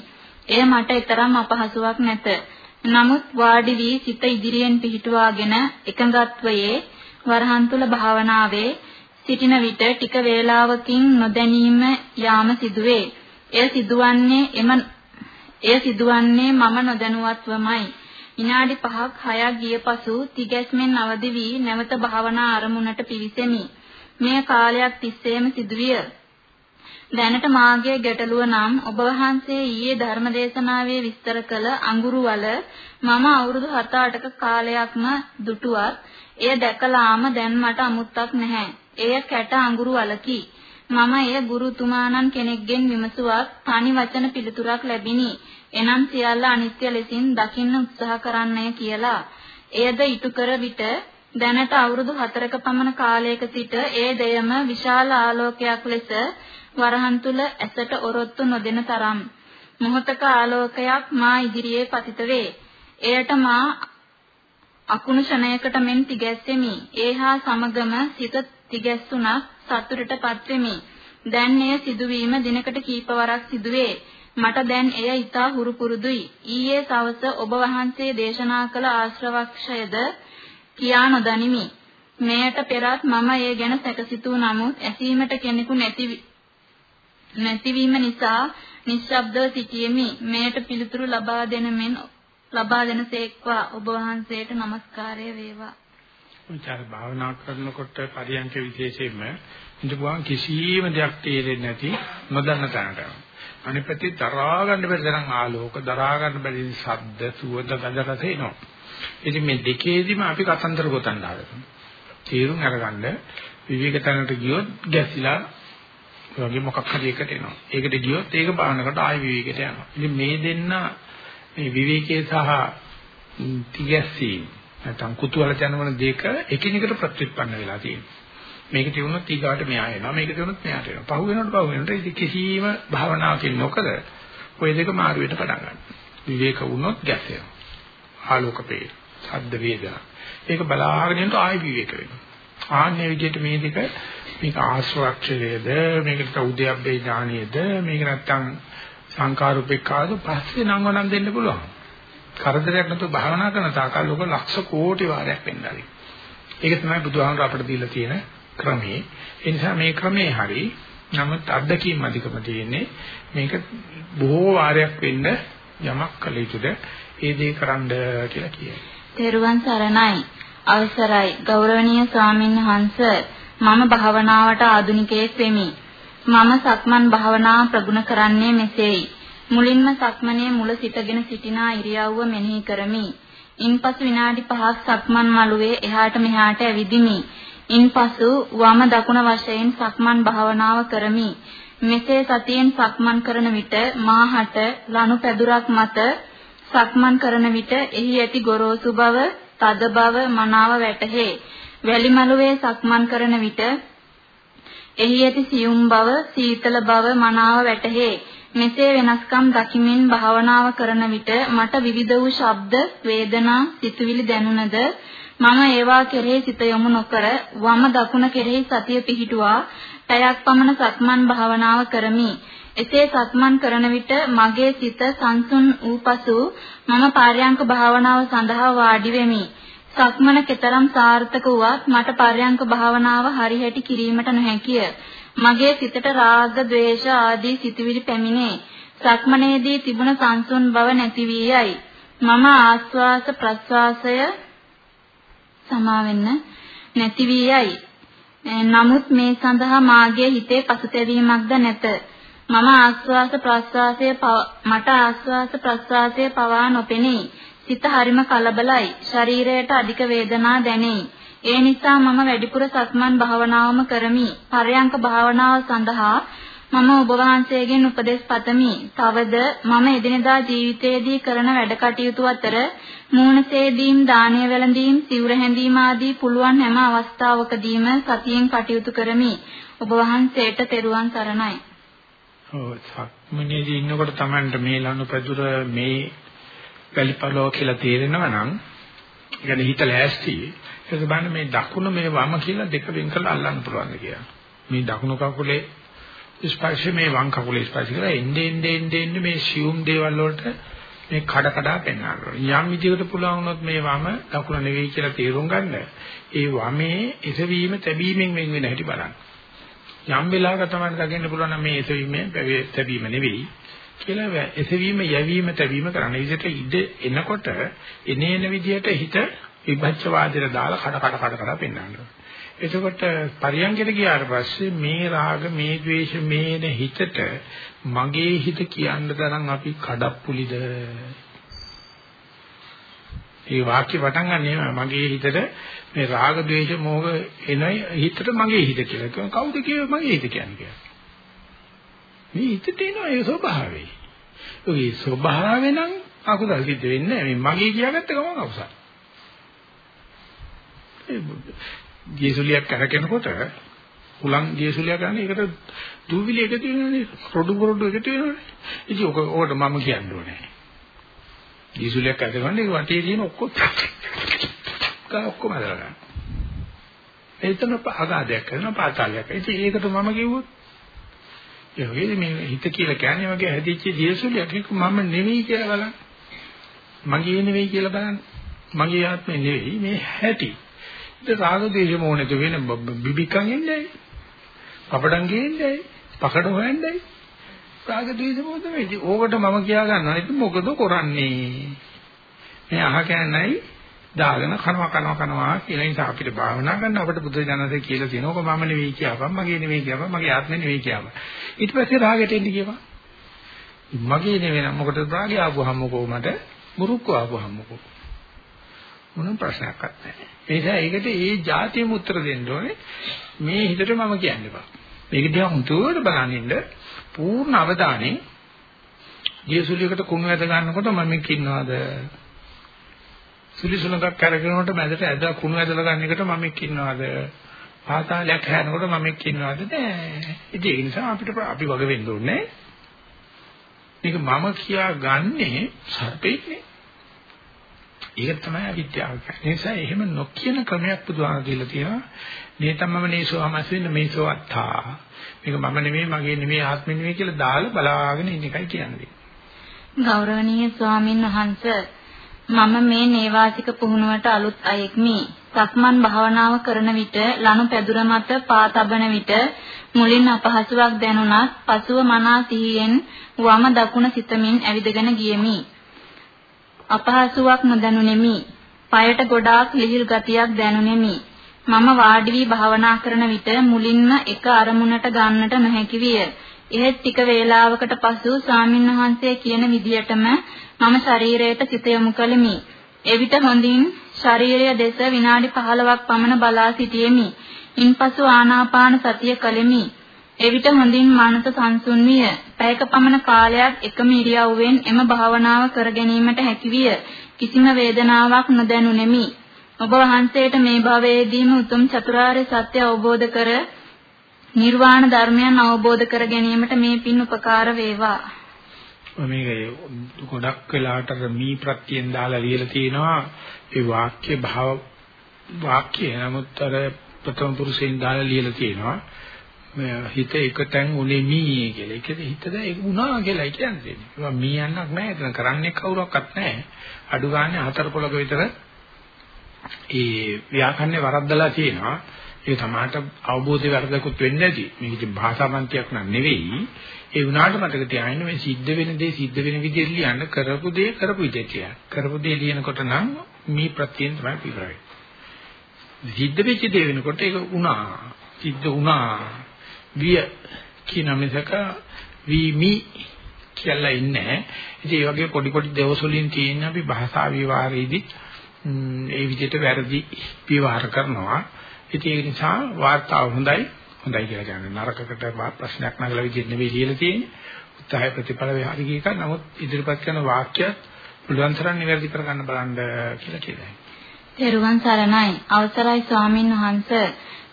එය මට ඊතරම් අපහසුාවක් නැත. නමුත් වාඩි වී සිත ඉදිරියෙන් පිහිටුවාගෙන එකඟත්වයේ වරහන් තුල භාවනාවේ සිටින විට ටික වේලාවකින් නොදැනීම යාම සිදුවේ. එය සිදුවන්නේ එම එය සිදුවන්නේ මම නොදැනුවත්වමයි. විනාඩි 5ක් 6ක් ගිය පසු තිගැස්මෙන් අවදි වී නැවත භාවනා ආරමුණට පිවිසෙමි. මේ කාලයක් තිස්සේම සිදුවිය. දැනට මාගේ ගැටලුව නම් ඔබ වහන්සේ ඊයේ ධර්මදේශනාවේ විස්තර කළ අඟුරු වල මම අවුරුදු 7-8ක කාලයක්ම දුටුවත් එය දැකලාම දැන් මට අමුත්තක් නැහැ. එය කැට අඟුරු වලකි. මම එය ගුරුතුමාණන් කෙනෙක්ගෙන් විමසුවත් තනි වචන පිළිතුරක් ලැබිනි. එනම් සියල්ල අනිත්‍ය ලෙසින් දකින්න උත්සාහ කරන්නය කියලා. එයද ඊට කර විට දැනට අවුරුදු 4ක පමණ කාලයක සිට ඒ දෙයම විශාල ආලෝකයක් ලෙස වරහන් තුල ඇසට ඔරොත්තු නොදෙන තරම් මොහතක ආලෝකයක් මා ඉදිරියේ පතිත වේ. එයට මා අකුණු ෂණයකට මෙන් තිගැස්සෙමි. ඒහා සමගම සිත තිගැස්සුණක් සතුටටපත් වෙමි. දැන් එය සිදුවීම දිනකට කීපවරක් සිදුවේ. මට දැන් එය ඊටා හුරු පුරුදුයි. ඊයේ සවස ඔබ වහන්සේ දේශනා කළ ආශ්‍රවක්ෂයද කියා නොදනිමි. මෙයට පෙරත් මම ඒ ගැන සැකසිතූ නමුත් ඇසීමට කෙනෙකු නැති නැතිවීම නිසා නිශ්ශබ්දව සිටියෙමි. මෙයට පිළිතුරු ලබා දෙන මෙන් ලබා දෙනසේක්වා ඔබ වහන්සේට নমස්කාරය වේවා. විචාර භාවනා කරනකොට පරියන්ක විශේෂයෙන්ම ඉඳපුවාන් කිසිම දෙයක් තේරෙන්නේ නැති නොදන්න තැනට. අනිත් පැත්තේ දරා ගන්න බැරි තරම් ආලෝක දරා ගන්න බැරි ශබ්ද සුවඳ ගඳ රස එනවා. ඉතින් මේ දෙකේදීම අපි කතන්දර ගොතන්න ආරම්භ. තීරුම් අරගන්න විවේක තැනට ගියොත් ගැසිලා වගේ මොකක් හරි එකට එනවා. ඒකට ගියොත් ඒක බාහනකට ආයි විවේකයට යනවා. ඉතින් මේ දෙන්න මේ විවේකයේ සහ තිගැස්සීම නැත්නම් කුතුහල ජනවන දෙක එකිනෙකට ප්‍රතිඋත්පන්න වෙලා තියෙනවා. මේක තියුණොත් ඊගාට මෙහා එනවා. මේක තියුණොත් මෙහාට එනවා. පහු වෙනකොට පහු වෙනකොට ඉතින් කිසිම භාවනාවකින් නොකර ওই දෙක මාරු වෙන්න පටන් ගන්නවා. විවේක වුණොත් ගැසෙනවා. ආලෝක වේ. ශබ්ද වේදනා. ඒක බලාගෙන යනකොට ආයි විවේක වෙනවා. ආන්නේ විදිහට මේ දෙක මේක ආශ්‍රවක්ෂයේද මේකට උද්‍යප්පේ ඥානියද මේක නැත්තම් සංකාරූපේකාද පස්සේ නම් වනම් දෙන්න පුළුවන්. කරදරයක් නැතුව භාවනා කරන තාකල් ලෝක ලක්ෂ කෝටි වාරයක් වෙන්නයි. ඒක තමයි බුදුහාමර අපිට දීලා තියෙන ක්‍රමේ. ඒ නිසා මේ ක්‍රමේ හරි නමුත් අත්දැකීම් අධිකම තියෙන්නේ මේක බොහෝ වාරයක් වෙන්න යමක් කළ යුතුද ඒ දේ කරන්න කියලා කියයි. තෙරුවන් සරණයි. අවසරයි ගෞරවනීය ස්වාමින් වහන්සේ මම භාවනාවට ආධුනිකයෙක් වෙමි. මම සක්මන් භාවනාව ප්‍රගුණ කරන්නේ මෙසේයි. මුලින්ම සක්මනේ මුල සිටගෙන සිටිනා ඉරියව්ව මෙනෙහි කරමි. ඉන්පසු විනාඩි 5ක් සක්මන් මළුවේ එහාට මෙහාට ඇවිදිමි. ඉන්පසු වම දකුණ වශයෙන් සක්මන් භාවනාව කරමි. මෙසේ සතියෙන් සක්මන් කරන විට මාහට ලනු පැදුරක් මත සක්මන් කරන විට එහි ඇති ගොරෝසු බව, තද බව මනාව වැටහේ. වැලි මළුවේ සක්මන් කරන විට එහි ඇති සියුම් බව, සීතල බව මනාව වැටහේ. මෙසේ වෙනස්කම් දකිමින් භාවනාව කරන විට මට විවිධ වූ ශබ්ද, වේදනා, සිතුවිලි දැනුණද මම ඒවා කෙරෙහි සිත යොමු නොකර වම දකුණ කෙරෙහි සතිය පිහිටුවා පැයක් පමණ සක්මන් භාවනාව කරමි. එසේ සක්මන් කරන විට මගේ සිත සංසුන් වූ පසු මම පාරයන්ක භාවනාව සඳහා වාඩි වෙමි. සක්මන කෙතරම් සාර්ථක වුවත් මට පාරයන්ක භාවනාව හරිහැටි කිරීමට නොහැකිය. මගේ සිතට රාග, ద్వේෂ ආදී සිතුවිලි පැමිණේ. සක්මනේදී තිබුණ සංසුන් බව නැති වී යයි. මම ආස්වාස ප්‍රස්වාසය සමාවෙන්න නැති වී යයි. නමුත් මේ සඳහා මාගේ හිතේ පසුතැවීමක්ද නැත. මම ආස්වාස ප්‍රස්වාසයේ මට ආස්වාස ප්‍රස්වාසයේ පවා නොපෙනී. සිත හරිම කලබලයි. ශරීරයට අධික වේදනා දැනේ. ඒ නිසා මම වැඩිපුර සක්මන් භාවනාවම කරමි. පරයන්ක භාවනාව සඳහා මම ඔබ වහන්සේගෙන් උපදෙස් පතමි. තවද මම එදිනදා ජීවිතයේදී කරන වැඩ කටයුතු අතර මූණසේදීම්, දානය වැළඳීම්, සිවුර හැඳීම් ආදී පුළුවන් හැම අවස්ථාවකදීම සතියෙන් කටයුතු කරමි. ඔබ වහන්සේට තෙරුවන් සරණයි. ඔව් සක්මනේදී ඉන්නකොට Tamanට මේ ලනු පැදුර මේ වැලිපලෝ කියලා තේරෙනවා නම් يعني හිත ලෑස්ති ඒක බලන්න මේ දකුණ මේ වම කියලා දෙක වෙන් කරලා අල්ලන්න පුළුවන් කියලා. මේ දකුණු කකුලේ ස්පර්ශ මේ වම් කකුලේ ස්පර්ශ කරලා එන්නේ එන්නේ එන්නේ මේ සියුම් දේවල් වලට මේ කඩ කඩ පෙන්වනවා. යම් විදිහකට පුළුවන් වුණොත් මේ වම දකුණ නෙවෙයි කියලා තේරුම් ගන්න. ඒ වමේ එසවීම තැබීමෙන් වෙන් වෙන හැටි බලන්න. යම් වෙලාවක තමයි දකින්න පුළුවන් මේ එසවීමෙන් තැබීම නෙවෙයි කියලා එසවීම යැවීම තැබීම කරන්න. විදිහට ඉඳ එනකොට එනේන විදිහට හිත විභජ්‍ය වාදයට දාලා කඩ කඩ කඩ කඩ පෙන්වනවා. එතකොට පරියංගයට ගියාට පස්සේ මේ රාග මේ ද්වේෂ මේන හිතට මගේ හිත කියන්න තරම් අපි කඩප්පුලිද? ඒ වාක්‍ය පටන් ගන්න මගේ හිතට මේ රාග ද්වේෂ මෝහ එනයි හිතට මගේ හිත කියලා. කියනවා කවුද කියව? මගේ හිත කියන්නේ කියලා. මේ හිතට එන ඒ ස්වභාවය. ඒ ස්වභාවය නම් අකුසල් සිද්ධ වෙන්නේ නැහැ. මගේ කියාගත්ත ගමන් අකුසල් ගියසුලියක් කරකිනකොට උලන් ගියසුලිය ගන්න ඒකට දූවිලි එකතු වෙනවනේ. රොඩු රොඩු එකතු වෙනවනේ. ඉතින් ඔක ඕකට මම කියන්න ඕනේ. ගියසුලියක් කරගෙන ඒ වටේ තියෙන ඔක්කොම කා ඔක්කොම හදලා ගන්න. එතන අගාධයක් කරන පාතාලයක්. ඉතින් ඒකට මම කිව්වොත් ඒ වගේ මේ හිත කියලා කියන්නේ වගේ හැදිච්ච ගියසුලියක් එක මම නෙවෙයි කියලා බලන්න. මගේ නෙවෙයි කියලා බලන්න. මගේ ආත්මේ නෙවෙයි. මේ හැටි. ඒ රාග දේශ මොහොනේද වෙන බිබිකන් එන්නේ. අපඩම් ගේන්නේ. පකඩ හොයන්නේ. රාග දේශ මොහොත වෙයි. ඕකට මම කියා ගන්නවා. ඉතින් මොකද කරන්නේ? මේ අහ කෑනයි දාගෙන කනවා කනවා කනවා කියලා නිසා අපිට භාවනා කරන්න අපිට බුදු දනසේ කියලා තියෙනවා. ඔක මම නෙවෙයි කියපම්, මගේ නෙවෙයි කියපම්, මගේ ආත්මෙ නෙවෙයි කියපම්. ඊට පස්සේ රාගෙට එන්න කියපම්. මගේ නෙවෙයි නම් මොකටද රාගය ආවොහම කොහොමද? මුරුක්ක ආවොහම කොහොමද? මොන ප්‍රශ්නයක්වත් නැහැ. ඒ නිසා ඒකට ඒ જાතියෙම උත්තර දෙන්න ඕනේ. මේ හිතට මම කියන්න බෑ. මේක දිහා හුදුවට බලනින්න පූර්ණ අවධානයෙන් ජීසුලියකට කුණු ඇද ගන්නකොට මම ඉන්නවද? සුලිසුලකක් කරගෙනනකොට මැදට ඇද කුණු ඇදලා ගන්න එකට මම ඉන්නවද? පාතාලයක් හැරනකොට මම ඉන්නවද? නෑ. ඉතින් ඒ නිසා අපිට අපි වග වෙන්න ඕනේ. මේක මම කියා ගන්නේ සර්පෙන්නේ. ඒක තමයි අවිද්‍යාව කියන්නේ. ඒ නිසා එහෙම නොකියන ක්‍රමයක් බුදුහාම කියලා තියෙනවා. මේ තමම නේසෝමස් වෙන්න මේසෝ අත්තා. මේක මම නෙමෙයි මගේ නෙමෙයි ආත්මෙ නෙමෙයි කියලා දාලා බලාගෙන ඉන්න එකයි කියන්නේ. ගෞරවනීය ස්වාමින් වහන්සේ මම මේ නේවාසික පුහුණුවට අලුත් අයෙක්මි. සක්මන් භාවනාව කරන විට ලනු පැදුර මත පා තබන විට මුලින් අපහසුාවක් දැනුණත් පසුව මනා සිහියෙන් වම දකුණ සිතමින් ඇවිදගෙන ගියමි. අපහසුාවක් නොදැනුනෙමි. পায়ට ගොඩාක් ලිහිල් ගතියක් දැනුනෙමි. මම වාඩි වී භාවනා කරන විට මුලින්ම එක අරමුණට ගන්නට නොහැකි විය. එහෙත් ටික වේලාවකට පසු ස්වාමින්වහන්සේ කියන විදියටම මම ශරීරයට සිත යොමු කළෙමි. එවිට හොඳින් ශරීරය දෙස විනාඩි 15ක් පමණ බලා සිටියෙමි. ඉන්පසු ආනාපාන සතිය කළෙමි. එවිට හොඳින් මනස සංසුන් විය. පැයක පමණ කාලයක් එකම ඉරියව්වෙන් එම භාවනාව කර ගැනීමට හැකි විය. කිසිම වේදනාවක් නොදැනුනෙමි. ඔබ වහන්සේට මේ භවයේදීම උතුම් චතුරාර්ය සත්‍ය අවබෝධ කර නිර්වාණ ධර්මයන් අවබෝධ කර ගැනීමට මේ පින් උපකාර වේවා. මේක ගොඩක් වෙලාට මී ප්‍රත්‍යයෙන් දාලා ලියලා තිනවා ඒ වාක්‍ය භාව වාක්‍ය නමුත් අර ප්‍රථම පුරුෂයෙන් දාලා ලියලා තිනවා හිත එකතෙන් උනේමි කියලා. ඒකද හිතද ඒක වුණා කියලා කියන්නේ. ඒවා මීයන්නක් නැහැ. එතන කරන්නේ කවුරක්වත් නැහැ. අඩු ගානේ හතර පොලක විතර ඒ ව්‍යාකරණේ වරද්දලා තියෙනවා. ඒ තමාට අවබෝධය වරදකුත් වෙන්නේ නැති. මේක ඉතින් භාෂාමන්තියක් නන් නෙවෙයි. ඒ වුණාට මතක තියාගන්න මේ සිද්ධ වෙන දේ සිද්ධ වෙන විදිහට ලියන්න කරපු දේ කරපු විදිහට ලියන්න. කරපු දේ ලියනකොට නම් මේ ප්‍රත්‍යයෙන් තමයි පිරවෙන්නේ. සිද්ධ වෙච්ච දේ වෙනකොට ඒක වුණා. සිද්ධ වුණා. විය කියන මිසක වීමි කියලා ඉන්නේ. ඉතින් ඒ වගේ පොඩි පොඩි දවස්වලින් තියෙන අපි භාෂා විවරයේදී ඒ විදිහට වැරදි විවහාර කරනවා. ඉතින් ඒ නිසා වාර්තාව හොඳයි. හොඳයි කියලා කියන්නේ නරකකට ප්‍රශ්නයක් නගලා විදිහට නෙවෙයි ලියලා තියෙන්නේ. උත්සාහය ප්‍රතිඵල විහාරි කීක නමුත් ඉදිරිපත් කරන වාක්‍යයත් පුළුවන් තරම් නිවැරදි කරගන්න බලන්න කියලා කියනවා. තෙරුවන් සරණයි. අවසරයි ස්වාමින් වහන්සේ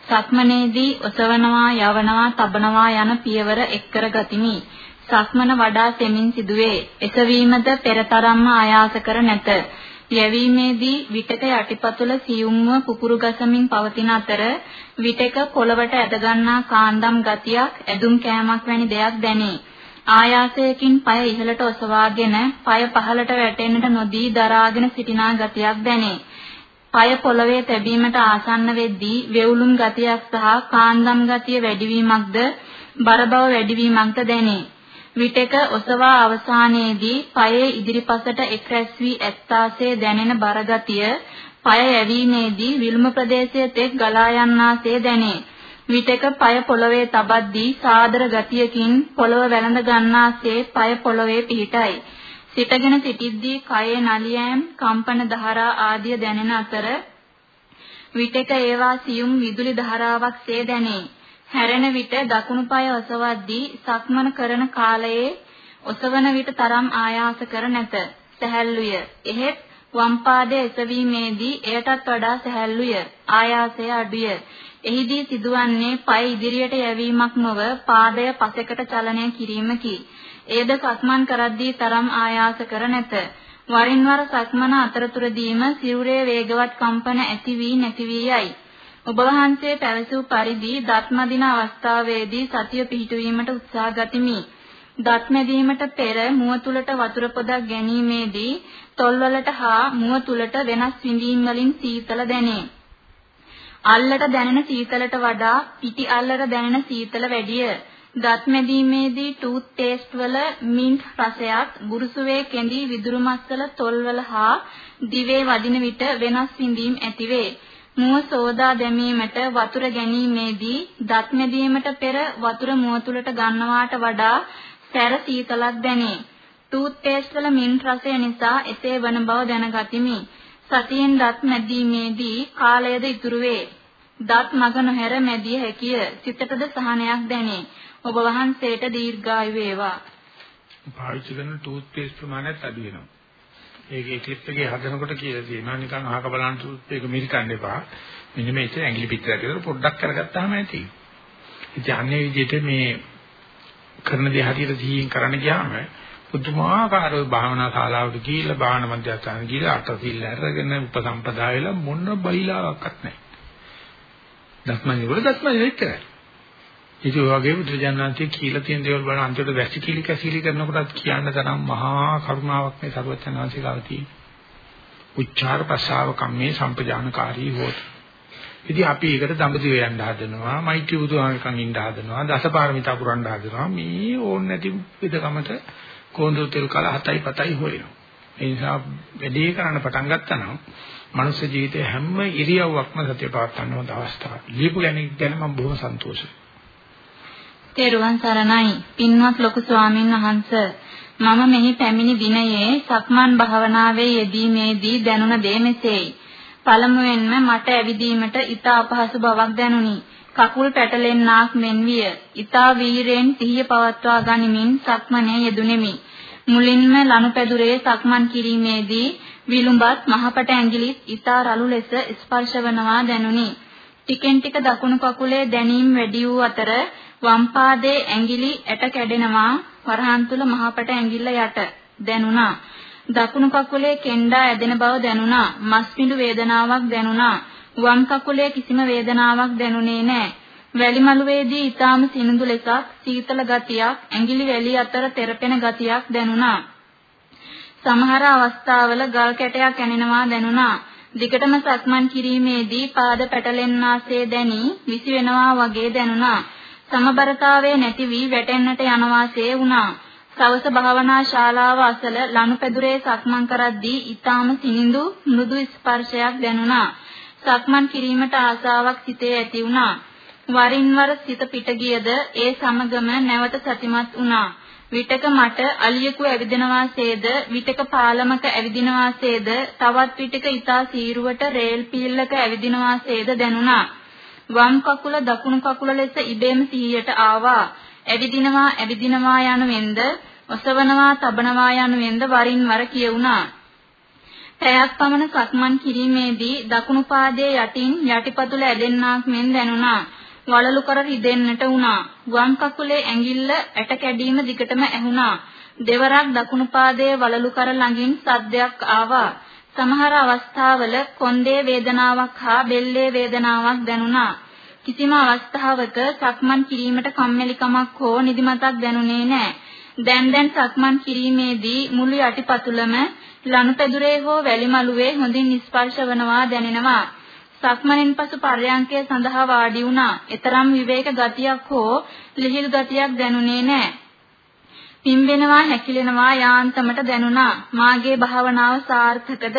සක්මනේදී ඔසවනවා යවනවා තබනවා යන පියවර එක් කර ගතිමි. සක්මන වඩා සෙමින් සිදුවේ. එසවීමද පෙරතරම්ම ආයාස කර නැත. යැවීමේදී විටක යටිපතුල සියුම්ව පුපුරු ගසමින් පවතින අතර විටක පොළවට ඇදගන්නා කාන්දම් ගතියක් ඇදුම් කෑමක් වැනි දෙයක් දැනේ. ආයාසයකින් পায় ඉහළට ඔසවාගෙන পায় පහළට වැටෙන්නට නොදී දරාගෙන සිටිනා ගතියක් දැනේ. পাය පොළවේ තැබීමට ආසන්න වෙද්දී වෙවුලුම් ගතියක් සහ කාන්දම් ගතිය වැඩිවීමක්ද බර බව වැඩිවීමක්ද දැනේ. විටක ඔසවා අවසානයේදී පයේ ඉදිරිපසට එක් රැස් වී ඇත්තාසේ දැනෙන බර ගතිය පය යැවීමේදී විලුම ප්‍රදේශයේ තෙක් ගලා යන්නාසේ දැනේ. විටක පය පොළවේ තබද්දී සාදර ගතියකින් පොළව වැළඳ ගන්නාසේ පය පොළවේ පිහිටයි. සිටගෙන සිටිද්දී කයේ නලියෑම්, කම්පන ධාරා ආදිය දැනෙන අතර විටක ඒවා සියුම් විදුලි ධාරාවක්සේ දැනේ. හැරෙන විට දකුණු පාය ඔසවද්දී සක්මන කරන කාලයේ ඔසවන විට තරම් ආයාස කර නැත. සැහැල්ලුය. එහෙත් වම් පාදයේ එසවීමේදී එයටත් වඩා සැහැල්ලුය. ආයාසය අඩුය. එහිදී සිදුවන්නේ පය ඉදිරියට යැවීමක් නොව පාදය පසෙකට චලනය කිරීමකි. එයද සක්මන් කරද්දී තරම් ආයාස කර නැත. වරින් වර සක්මන අතරතුරදීම සිරුරේ වේගවත් කම්පන ඇති වී නැති වී යයි. ඔබ වහන්සේ පැවසූ පරිදි දත්මදින අවස්ථාවේදී සතිය පිහිටුවීමට උත්සාහ ගතිමි. දත් මැදීමට පෙර මුව තුලට වතුර පොදක් ගැනීමේදී තොල්වලට හා මුව තුලට වෙනස් විඳීම් වලින් සීතල දැනේ. අල්ලට දැනෙන සීතලට වඩා පිටි අල්ලට දැනෙන සීතල වැඩිය. දත් මැදීමේදී ටූත් පේස්ට් වල මින්ට් රසයත් බුරුසුවේ කෙඳි විදුරු මස්වල තොල්වල හා දිවේ වදින විට වෙනස් විඳීම් ඇතිවේ. මුව සෝදා දැමීමට වතුර ගැනීමේදී දත් මැදීමට පෙර වතුර මුව තුලට ගන්නවාට වඩා සැර සීතලක් දැනේ. ටූත් පේස්ට් වල මින්ට් රසය නිසා එසේ වන බව දැනගතිමි. සතියෙන් දත් මැදීමේදී කාලයද ඉතුරු වේ. දත් මග නොහැර මැදිය හැකිය. සිතටද සහනයක් දැනේ. ඔබ වහන්සේට දීර්ඝායු වේවා. පාවිච්චි කරන ටූත් පේස්ට් ප්‍රමාණයත් අඩු වෙනවා. ඒකේ ක්ලිප් එකේ හදනකොට කියලා තියෙනවා නිකන් අහක බලන් ටූත් එක මිරිකන්න එපා. මෙන්න මේක ඇඟිලි පිටරට විතර පොඩ්ඩක් කරගත්තාම ඇති. ඉතින් අන්නේ විදිහට මේ කරන දේ හරියට සිහියෙන් කරන්න ගියාම පුදුමාකාර භාවනා ශාලාවට ගිහිල්ලා භාවනා මධ්‍යස්ථාන ගිහිල්ලා අට සිල් අරගෙන උපසම්පදා වෙලා මොන බයිලාවක්වත් නැහැ. දස්මනි වල දස්මනි විතරයි. ඒක වගේ බුදුජානනාංශයේ කියලා තියෙන දේවල් බලන අන්තිමට වැසිකිලි කැසිලි කරනකොටත් කියන්න තරම් මහා කරුණාවක් මේ සර්වඥාන්සේලාව තියෙනවා. උච්චාර ප්‍රසාව කම්මේ සම්පජානකාරී හොත්. ඉතින් අපි ඒකට දඹදිව යන්න හදනවා, මෛත්‍රී බුදුහාමකන් ඉන්න හදනවා, දසපාරමිතා පුරන්න හදනවා. මේ ඕන නැති විදකමට කොඳු තෙල් කල 7යි 7යි හොයනවා. ඒ නිසා වැඩේ කරන්න පටන් ගත්තා නම් මනුෂ්‍ය ජීවිතේ හැම ඉරියව්වක්ම සතිය පවත්වන්න හොඳ අවස්ථාවක්. ලියපු ගැන ගැන මම බොහොම සන්තෝෂයි. තෙරුවන් සරණයි. පින්වත් ලොකු ස්වාමීන් වහන්ස මම මෙහි පැමිණි දිනයේ සක්මන් භාවනාවේ යෙදීමේදී දැනුණ දේ මෙසේයි. පළමුවෙන්ම මට ඇවිදීමට ඊට අපහසු බවක් දැනුනි. කකුල් පැටලෙන්නාක් මෙන් විය. ඊට වීරෙන් සිහිය පවත්වා ගනිමින් සක්මනේ යෙදුණෙමි. මුලින්ම ලනුපැදුරේ සක්මන් කිරීමේදී විලුඹත් මහපට ඇඟිලිත් ඊට රළු ලෙස ස්පර්ශ වනවා දැනුනි. ටිකෙන් ටික දකුණු කකුලේ දැනීම වැඩි වූ අතර වම් පාදයේ ඇඟිලි ඇට කැඩෙනවා වරහන් තුල මහපට ඇඟිල්ල යට දැනුණා. දකුණු කකුලේ කෙන්ඩා ඇදෙන බව දැනුණා. මස්පිඬු වේදනාවක් දැනුණා. වම් කකුලේ කිසිම වේදනාවක් දැනුනේ නැහැ. වැලි මළුවේදී ඊටාම සිනිඳු ලෙසක් සීතල ගතියක් ඇඟිලි වැලි අතර තෙරපෙන ගතියක් දැනුණා. සමහර අවස්ථාවල ගල් කැටයක් ඇනෙනවා දැනුණා. දිගටම සක්මන් කිරීමේදී පාද පැටලෙන්නාසේ දැනි විසි වෙනවා වගේ දැනුණා. සමබරතාවය නැති වී වැටෙන්නට යනවාසේ වුණා. සවස භාවනා ශාලාව අසල ලනුපැදුරේ සක්මන් කරද්දී ඊටාම සිනිඳු මෘදු ස්පර්ශයක් දැනුණා. සක්මන් කිරීමට ආසාවක් සිතේ ඇති වුණා. වරින් වර සිත පිට ගියද ඒ සමගම නැවත සතිමත් වුණා. විටක මට අලියෙකු ඇවිදිනවාසේද විටක පාලමක ඇවිදිනවාසේද තවත් විටක ඊතා සීරුවට රේල් පීල්ලක ඇවිදිනවාසේද දැනුණා. වම් කකුල දකුණු කකුල ලෙස ඉබේම සිහියට ආවා. ඇවිදිනවා ඇවිදිනවා යනුවෙන්ද ඔසවනවා තබනවා යනුවෙන්ද වරින් වර කියුණා. පැයක් පමණ සක්මන් කිරීමේදී දකුණු පාදයේ යටින් යටිපතුල ඇදෙන්නාක් මෙන් දැනුණා. වලලු කර රිදෙන්නට වුණා. වම් කකුලේ ඇඟිල්ල ඇට කැඩීම දිගටම ඇහුණා. දෙවරක් දකුණු පාදයේ වලලු කර ළඟින් සද්දයක් ආවා. සමහර අවස්ථාවල කොන්දේ වේදනාවක් හා බෙල්ලේ වේදනාවක් දැනුණා. කිසිම අවස්ථාවක සක්මන් කිරීමට කම්මැලිකමක් හෝ නිදිමතක් දැනුනේ නැහැ. දැන් දැන් සක්මන් කිරීමේදී මුළු යටිපතුලම ලනුපැදුරේ හෝ වැලිමලුවේ හොඳින් ස්පර්ශ වනවා දැනෙනවා. සක්මණෙන් පසු පර්යංකය සඳහා වාඩි වුණා. ඊතරම් විවේක ගතියක් හෝ ලිහිල් ගතියක් දැනුනේ නැහැ. පිම්බෙනවා හැකිලෙනවා යාන්තමට දැනුණා. මාගේ භාවනාව සාර්ථකද?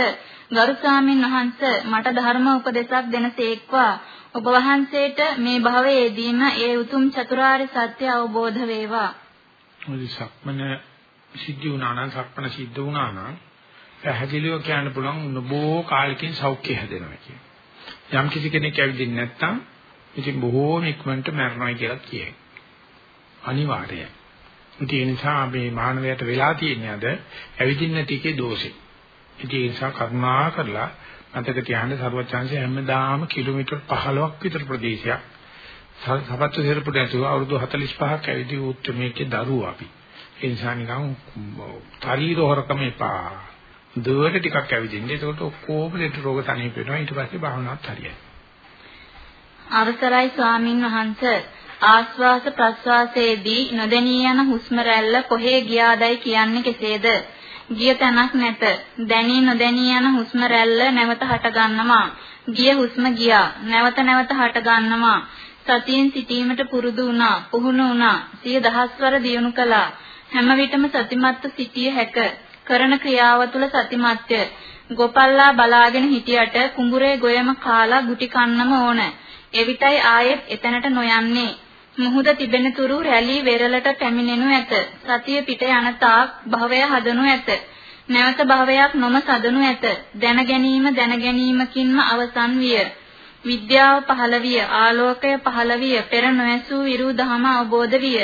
ගරු ස්වාමින් වහන්සේ මට ධර්ම උපදේශක් දෙනසේක්වා. ඔබ වහන්සේට මේ භවයේදීම ඒ උතුම් චතුරාර්ය සත්‍ය අවබෝධ වේවා. මොදි සක්මන සිද්ධ වුණා නම් සක්මන සිද්ධ වුණා නම් පැහැදිලිව කියන්න පුළුවන් නොබෝ කාලෙකින් සෞඛ්‍ය හැදෙනවා කියන. යම් කිසි කෙනෙක් ඇවිදින්නේ නැත්නම් ඉතින් බොහෝම ඉක්මනට මරණයි කියලා කියයි. අනිවාර්යයි. ඒ නිසා මේ මානවයට වෙලා තියෙන්නේ අද ඇවිදින්න නැති එකේ දෝෂේ. ඉතින් ඒ නිසා කරුණා කරලා මතක තියාගන්න සරුවචාන්සේ හැමදාම කිලෝමීටර් 15ක් විතර ප්‍රදේශයක් සපත්තු සිරපුට ඇතුළු අවුරුදු 45ක් ඇවිදී උත්මේකේ දරුවෝ අපි. ඒ නිසා නිකන් ශරීර හොරකම එපා. දුවට ටිකක් ඇවිදින්න. ඒකට ඔක්කොම ලෙඩ රෝග තනිය වෙනවා. ඊට පස්සේ භාවනාවත් හරියයි. අවසරයි ස්වාමින් වහන්සේ ආස්වාස ප්‍රස්වාසයේදී නොදැනී යන හුස්ම රැල්ල කොහේ ගියාදයි කියන්නේ කෙසේද? ගිය තැනක් නැත. දැනී නොදැනී යන හුස්ම රැල්ල නැවත හට ගන්නවා. ගිය හුස්ම ගියා. නැවත නැවත හට ගන්නවා. සතියෙන් සිටීමට පුරුදු වුණා. පුහුණු වුණා. සිය දහස්වර දියුණු කළා. හැම විටම සතිමත්ව සිටිය හැක. කරන ක්‍රියාව තුළ සතිමත්ය. ගොපල්ලා බලාගෙන හිටියට කුඹුරේ ගොයම කාලා ගුටි කන්නම ඕන. එවිටයි ආයෙත් එතනට නොයන්නේ. මුහුද තිබෙන තුරු රැලි වෙරළට පැමිණෙනු ඇත. සතිය පිට යන තාක් භවය හදනු ඇත. නැවත භවයක් නොම සදනු ඇත. දැන ගැනීම දැන ගැනීමකින්ම අවසන් විය. විද්‍යාව පහළ විය, ආලෝකය පහළ විය, පෙර නොඇසූ විරු දහම අවබෝධ විය.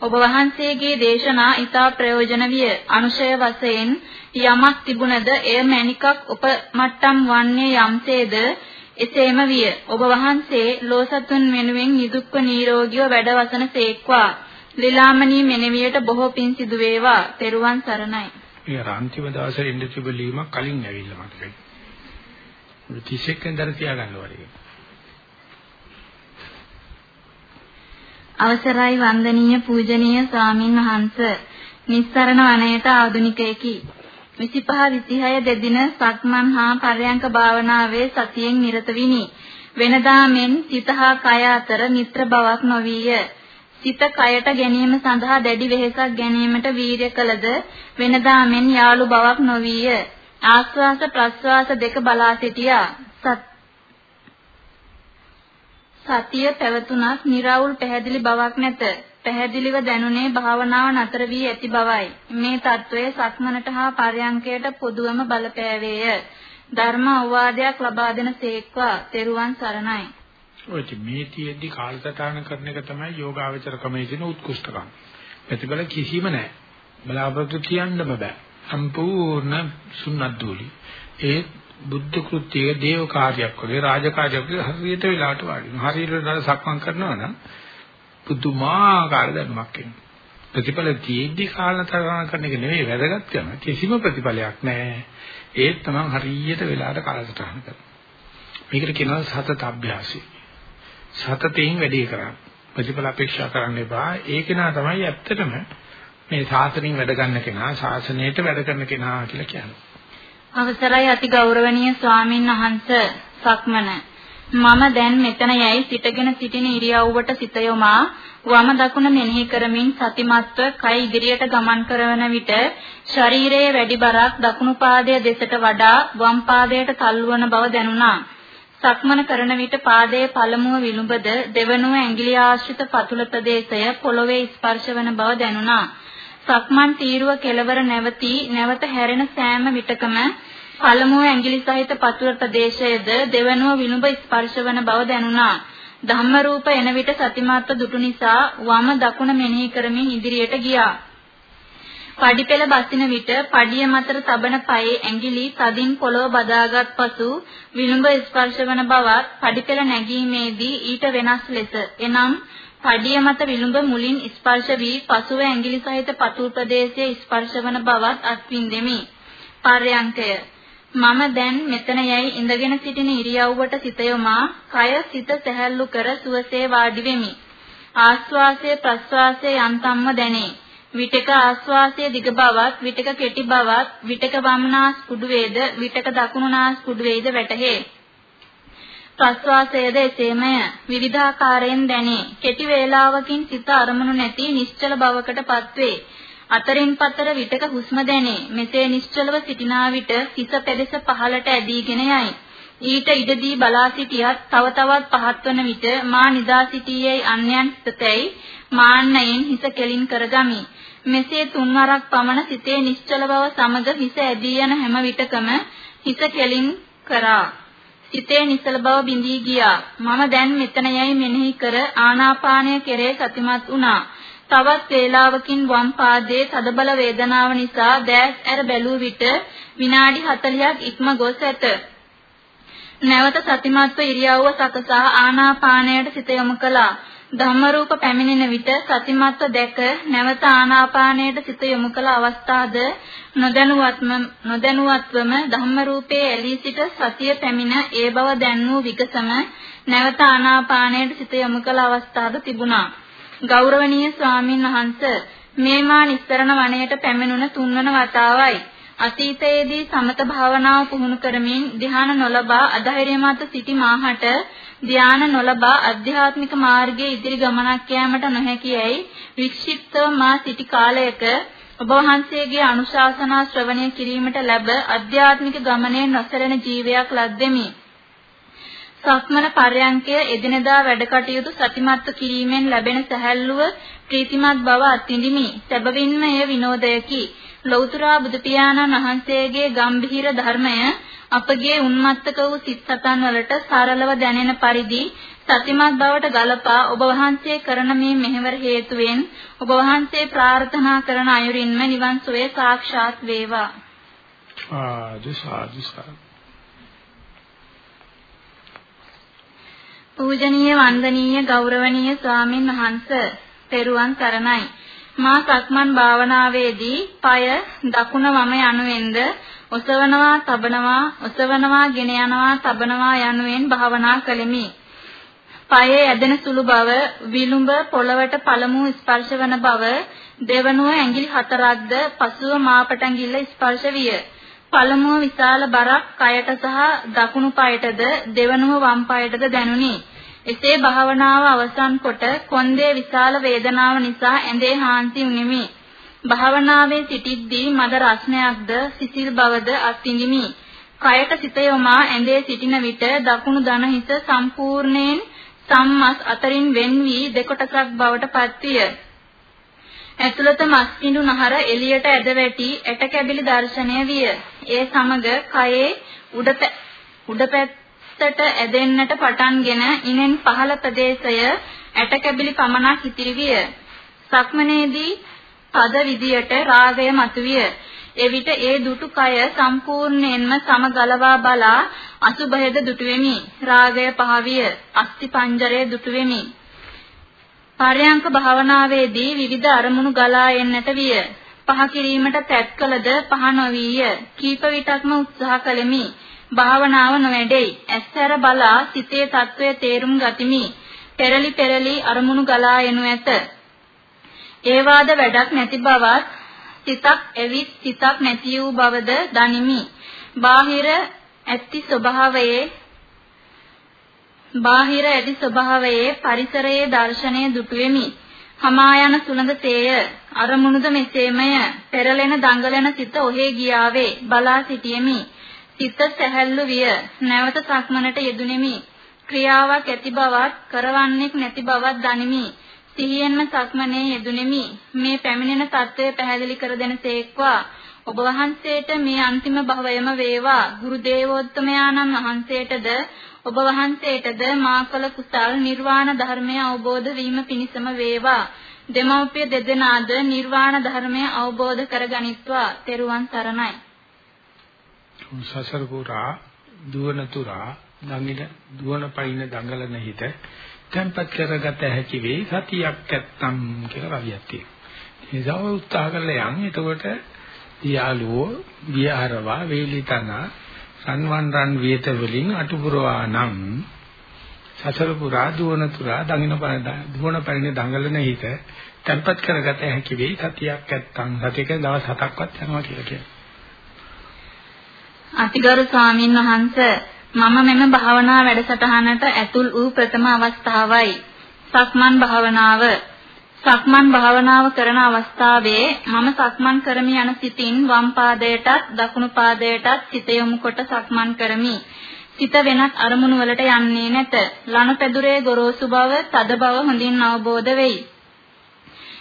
ඔබ වහන්සේගේ දේශනා ඊතා ප්‍රයෝජන විය. අනුශය වශයෙන් යමක් තිබුණද එය මණිකක් උපමට්ටම් වන්නේ යම්සේද එසේම විය. ඔබ වහන්සේ ලෝසතුන් වෙනුවෙන් නිදුක්ව නිරෝගීව වැඩවසන සේක්වා. ලීලාමණී මෙනෙවියට බොහෝ පින් සිදු වේවා. තෙරුවන් සරණයි. මේ අන්තිම දවසේ ඉන්න තිබලීම කලින් ඇවිල්ලා මතකයි. 31 වෙනිදා තියාගන්න ඕනේ. අවසරයි වන්දනීය පූජනීය ස්වාමින් වහන්සේ නිස්සරණ වනයේට ආදුනිකයෙකි 25 26 දෙදින සක්මන් හා පරයන්ක භාවනාවේ සතියෙන් නිරත විනි. වෙනදා මෙන් සිත හා කය අතර මිත්‍ර බවක් නොවිය. සිත කයට ගැනීම සඳහා දැඩි වෙහෙසක් ගැනීමට වීර්ය කළද වෙනදා මෙන් යාළු බවක් නොවිය. ආස්වාස ප්‍රස්වාස දෙක බලා සිටියා. සතිය පැවතුනක් निराවුල් පැහැදිලි බවක් නැත. පැහැදිලිව දැනුනේ භාවනාව නතර වී ඇති බවයි. මේ తত্ত্বය සක්මනට හා පරයන්කයට පොදුවම බලපෑවේය. ධර්ම අවවාදයක් ලබා දෙන සේක්වා තෙරුවන් සරණයි. ඔය මේ තියෙද්දි කාලසටහන කරන එක තමයි යෝගාවචර ක්‍රමයේ තියෙන උත්කෘෂ්ඨකම්. ප්‍රතිඵල කිසිම නැහැ. බලාපොරොත්තු කියන්නම බෑ. සම්පූර්ණ සුන්නද්දූලි. ඒ බුද්ධ කෘත්‍යයේ දේව කාර්යයක් වගේ රාජකාරියක් වගේ හරියට වෙලාවට වාඩි වෙනවා. හරියට සක්මන් කරනවා නම් පුදුමාකාර දැනුමක් එනවා. ප්‍රතිඵල තියෙද්දි කාලතරණ කරන එක නෙවෙයි වැදගත් කරන කිසිම ප්‍රතිඵලයක් නැහැ. ඒත් තමයි හරියට වෙලාවට කාලසටහන කරන්නේ. මේකට කියනවා සතත අභ්‍යාසය. සතතයෙන් වැඩි කරන්න. ප්‍රතිඵල අපේක්ෂා කරන්න එපා. ඒක නා තමයි ඇත්තටම මේ සාසනින් වැඩ ගන්න කෙනා, ශාසනයට වැඩ කරන කෙනා කියලා කියන්නේ. අවසරයි අති ගෞරවනීය ස්වාමින් වහන්සේ සක්මන මම දැන් මෙතන යයි සිටගෙන සිටින ඉරියව්වට සිත යොමා වම දකුණ මෙනෙහි කරමින් සතිමත්ව කය ඉදිරියට ගමන් කරන විට ශරීරයේ වැඩි බරක් දකුණු පාදයේ දෙසට වඩා වම් පාදයට තල්වන බව දැනුණා. සක්මන කරන විට පාදයේ පළමුව විලුඹද දෙවනුව ඇඟිලි ආශ්‍රිත පතුල ප්‍රදේශය පොළවේ ස්පර්ශ වන බව දැනුණා. සක්මන් තීරුව කෙලවර නැවතී නැවත හැරෙන සෑම විටකම පළමුව ඇඟිලි සහිත පතුල ප්‍රදේශයේද දෙවනුව විනුඹ ස්පර්ශ වන බව දැනුණා. ධම්ම රූප එන විට සතිමාත්ව දුටු නිසා වම දකුණ මෙනෙහි කරමින් ඉදිරියට ගියා. පඩිපෙළ බසින විට පඩිය මතර තබන පයේ ඇඟිලි තදින් පොළව බදාගත් පසු විලුඹ ස්පර්ශ වන බවත් පඩිපෙළ නැගීමේදී ඊට වෙනස් ලෙස එනම් පඩිය මත විලුඹ මුලින් ස්පර්ශ වී පසුව ඇඟිලි සහිත පතුල් ප්‍රදේශයේ ස්පර්ශ වන බවත් අත්විඳෙමි. පර්යංකය මම දැන් මෙතන යයි ඉඳගෙන සිටින ඉරියව්වට සිත යොමා කය සිත සැහැල්ලු කර සුවසේ වාඩි වෙමි. ආස්වාසය ප්‍රස්වාසය යන්තම්ම දැනේ. විටක ආස්වාසය දිග බවත් විටක කෙටි බවත් විටක වම්නාස් කුඩු වේද විටක දකුණු නාස් කුඩු වේද වැටහේ. ප්‍රස්වාසයද එසේමය විවිධාකාරයෙන් දැනේ. කෙටි වේලාවකින් සිත අරමුණු නැති නිශ්චල බවකටපත් වේ. අතරින් පතර විටක හුස්ම දැනේ. මෙසේ නිශ්චලව සිටිනා විට හිස පෙදෙස පහළට ඇදීගෙන යයි. ඊට ඉඩදී බලා සිටියත් තව තවත් පහත් වන විට මා නිදා සිටියේ අන්‍යයන් සිතතැයි මාන්නයෙන් හිස කෙලින් කරගමි. මෙසේ තුන්වරක් පමණ සිතේ නිශ්චල බව සමග හිස ඇදී යන හැම විටකම හිස කෙලින් කරා. සිතේ නිසල බව බිඳී ගියා. මම දැන් මෙතන යයි මෙනෙහි කර ආනාපානය කෙරේ සතිමත් වුණා. තවත් වේලාවකින් වම් පාදයේ තදබල වේදනාව නිසා දැස් ඇර බැලුව විට විනාඩි 40ක් ඉක්ම ගොස් ඇත. නැවත සතිමත්ව ඉරියව්ව සකසා ආනාපානයට සිත යොමු කළා. ධම්මරූප පැමිණෙන විට සතිමත්ව දැක නැවත ආනාපානයට සිත යොමු කළ අවස්ථාද නොදැනුවත්ම නොදැනුවත්වම ධම්මරූපයේ ඇලී සිට සතිය පැමිණ ඒ බව දැන් වූ විකසම නැවත ආනාපානයට සිත යොමු කළ අවස්ථාද තිබුණා. ගෞරවනීය ස්වාමින් වහන්සේ මේ මා නිස්සරණ වනයේට පැමිණුණ තුන්වන වතාවයි. අතීතයේදී සමත භාවනාව පුහුණු කරමින් ධ්‍යාන නොලබා අධෛර්යමත් සිටි මාහට ධ්‍යාන නොලබා අධ්‍යාත්මික මාර්ගයේ ඉදිරි ගමනක් යාමට නොහැකියයි වික්ෂිප්තව මා සිටි කාලයක ඔබ වහන්සේගේ අනුශාසනා ශ්‍රවණය කිරීමට ලැබ අධ්‍යාත්මික ගමනේ නොසැලෙන ජීවයක් ලද්දෙමි. සක්මන පර්යංකය එදිනදා වැඩ කටයුතු සතිමත්ව කිරීමෙන් ලැබෙන සැහැල්ලුව ප්‍රීතිමත් බව අත්විඳිමි. සැබවින්ම එය විනෝදයකි. ලෞතර බුදු පියාණන් වහන්සේගේ ගම්භීර ධර්මය අපගේ උන්මත්තක වූ සිත් සතන් වලට සරලව දැනෙන පරිදි සතිමත් බවට ගලපා ඔබ වහන්සේ කරන මේ මෙහෙවර හේතුවෙන් ඔබ වහන්සේ ප්‍රාර්ථනා කරන අයුරින්ම නිවන් සුවය සාක්ෂාත් වේවා. ආදු සාදු සාදු පූජනීය වන්දනීය ගෞරවනීය ස්වාමින් වහන්සේ තෙරුවන් සරණයි. මා සක්මන් භාවනාවේදී পায় දකුණ වම යනුවෙන්ද ඔසවනවා, තබනවා, ඔසවනවා, ගෙන යනවා, තබනවා යනුවෙන් භාවනා කළෙමි. පයේ ඇදෙන සුළු බව, විලුඹ පොළවට පළමු ස්පර්ශ වන බව, දෙවනුව ඇඟිලි හතරක්ද පසුව මාපට ඇඟිල්ල ස්පර්ශ විය. පළමුව විශාල බරක් කයට සහ දකුණු පායටද දෙවනුව වම් පායටද දැනුනි. එසේ භාවනාව අවසන් කොට කොන්දේ විශාල වේදනාව නිසා ඇඳේ හාන්සි වුනිමි. භාවනාවේ සිටිද්දී මද රස්නයක්ද සිසිල් බවද අත්විඳිමි. කයට සිත යොමා ඇඳේ සිටින විට දකුණු දන හිස සම්පූර්ණයෙන් සම්මස් අතරින් වෙන් වී දෙකොටසක් බවට පත්විය. ඇතුළත මස් පිඬු නහර එළියට ඇද වැටි ඇට කැබිලි දැర్శණය විය. ඒ සමග කයේ උඩ උඩ පැත්තට ඇදෙන්නට පටන්ගෙන ඉනෙන් පහළ ප්‍රදේශය ඇට කැබිලි පමණක් ඉතිරි විය. සක්මනේදී පද විදියට රාගය මතුවිය. එවිට ඒ දුටු කය සම්පූර්ණයෙන්ම සමගලවා බලා අසුභයද දුටු වෙමි. රාගය පහවිය. අස්ති පංජරය දුටු වෙමි. පරයන්ක භාවනාවේදී විවිධ අරමුණු ගලා එන්නට විය. පහ කිරීමට තැත් කළද පහ නොවිය. කීප විටක්ම උත්සාහ කළෙමි. භාවනාව නොවැඩෙයි. ඇස්සර බලා සිතේ తත්වය තේරුම් ගතිමි. පෙරලි පෙරලි අරමුණු ගලා එනු ඇත. ඒ වාද වැඩක් නැති බවත් සිතක් එවිත් සිතක් නැති වූ බවද දනිමි. බාහිර ඇති ස්වභාවයේ බාහිර ඇති ස්වභාවයේ පරිසරයේ දර්ශනය දුටු වෙමි. හමා යන සුළඟතේය අරමුණුද මෙසේමය පෙරලෙන දඟලන සිත ඔහේ ගියාවේ බලා සිටියෙමි. සිත සැහැල්ලු විය. නැවත සක්මනට යෙදුණෙමි. ක්‍රියාවක් ඇති බවත් කරවන්නේක් නැති බවත් දනිමි. සිහියෙන්ම සක්මනේ යෙදුණෙමි. මේ පැමිණෙන தત્ත්වය පැහැදිලි කර දෙනසේක්වා ඔබ වහන්සේට මේ අන්තිම භවයම වේවා. ගුරු දේවෝත්තමයාණන් වහන්සේටද ඔබ වහන්සේටද මා කළ කුසල් නිර්වාණ ධර්මය අවබෝධ වීම පිණිසම වේවා. දෙමව්පිය දෙදෙනාද නිර්වාණ ධර්මය අවබෝධ කරගනිත්වා. තෙරුවන් සරණයි. සසර පුරා දුවන තුරා දඟින දුවන පයින් දඟලන හිත tempat කරගත හැකි වෙයි සතියක් නැත්තම් කියලා කවියක් තියෙනවා. ඒ නිසා උත්සාහ කරලා යන් එතකොට යාළුවෝ විහාරවා වේලිතන සන්වන් රන් වියත වලින් අටුපුරවා නම් සසර පුරා දුවන තුරා දඟින දුවන පරිණ දඟලන හිත tempat කරගත හැකි වෙයි සතියක් නැත්තම් සතියක දවස් හතක්වත් යනවා කියලා කියනවා. අතිගරු ස්වාමින් වහන්සේ මම මෙම භාවනා වැඩසටහනට ඇතුල් වූ ප්‍රථම අවස්ථාවයි. සක්මන් භාවනාව සක්මන් භාවනාව කරන අවස්ථාවේ මම සක්මන් කරමි යන සිතින් වම් පාදයටත් දකුණු පාදයටත් සිත යොමු කොට සක්මන් කරමි. සිත වෙනත් අරමුණු වලට යන්නේ නැත. ලනුපැදුරේ ගොරෝසු බව, තද බව හොඳින් අවබෝධ වෙයි.